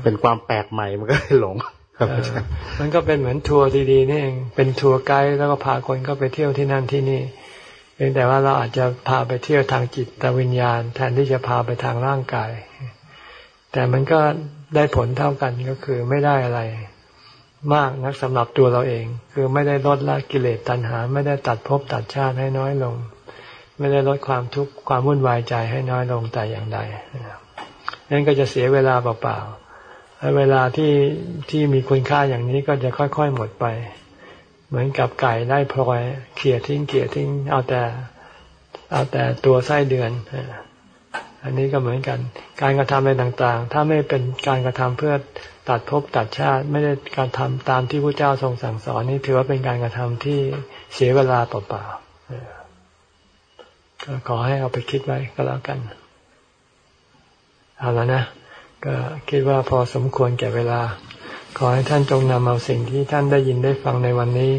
เป็นความแปลกใหม่มันก็หลงครับอาจารย์มันก็เป็นเหมือนทัวร์ดีๆนี่เองเป็นทัวร์ไกด์แล้วก็พาคนก็ไปเที่ยวที่นั่นที่นี่ เพียงแต่ว่าเราอาจจะพาไปเที่ยวทางจิตตวิญญาณ แทนที่จะพาไปทางร่างกาย แต่มันก็ได้ผลเท่ากันก็คือไม่ได้อะไร มากนักสำหรับตัวเราเอง คือไม่ได้ลดละกิเลสตัณหา ไม่ได้ตัดภพตัดชาติให้น้อยลง ไม่ได้ลดความทุกข์ความวุ่นวายใจให้น้อยลงแต่อย่างใดนั่นก็จะเสียเวลาเปล่าๆเวลาที่ที่มีคุณค่าอย่างนี้ก็จะค่อย ๆ หมดไป เหมือนกับไก่ได้พลอยเขี่ยทิ้งเขี่ยทิ้ง เอาแต่ เอาแต่ตัวไส้เดือน อันนี้ก็เหมือนกัน การกระทำอะไรต่างๆ ถ้าไม่เป็นการกระทำเพื่อตัดภพตัดชาติ ไม่ได้การทำตามที่พระเจ้าทรงสั่งสอนนี่ถือว่าเป็นการกระทำที่เสียเวลาเปล่าๆก็ขอให้เอาไปคิดไว้ก็แล้วกันเอาแล้วนะ ก็คิดว่าพอสมควรแก่เวลา ขอให้ท่านจงนำเอาสิ่งที่ท่านได้ยินได้ฟังในวันนี้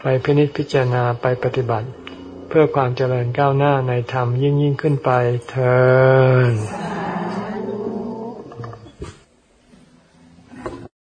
ไปพินิจพิจารณาไปปฏิบัติ เพื่อความเจริญก้าวหน้าในธรรมยิ่งยิ่งขึ้นไปเธอ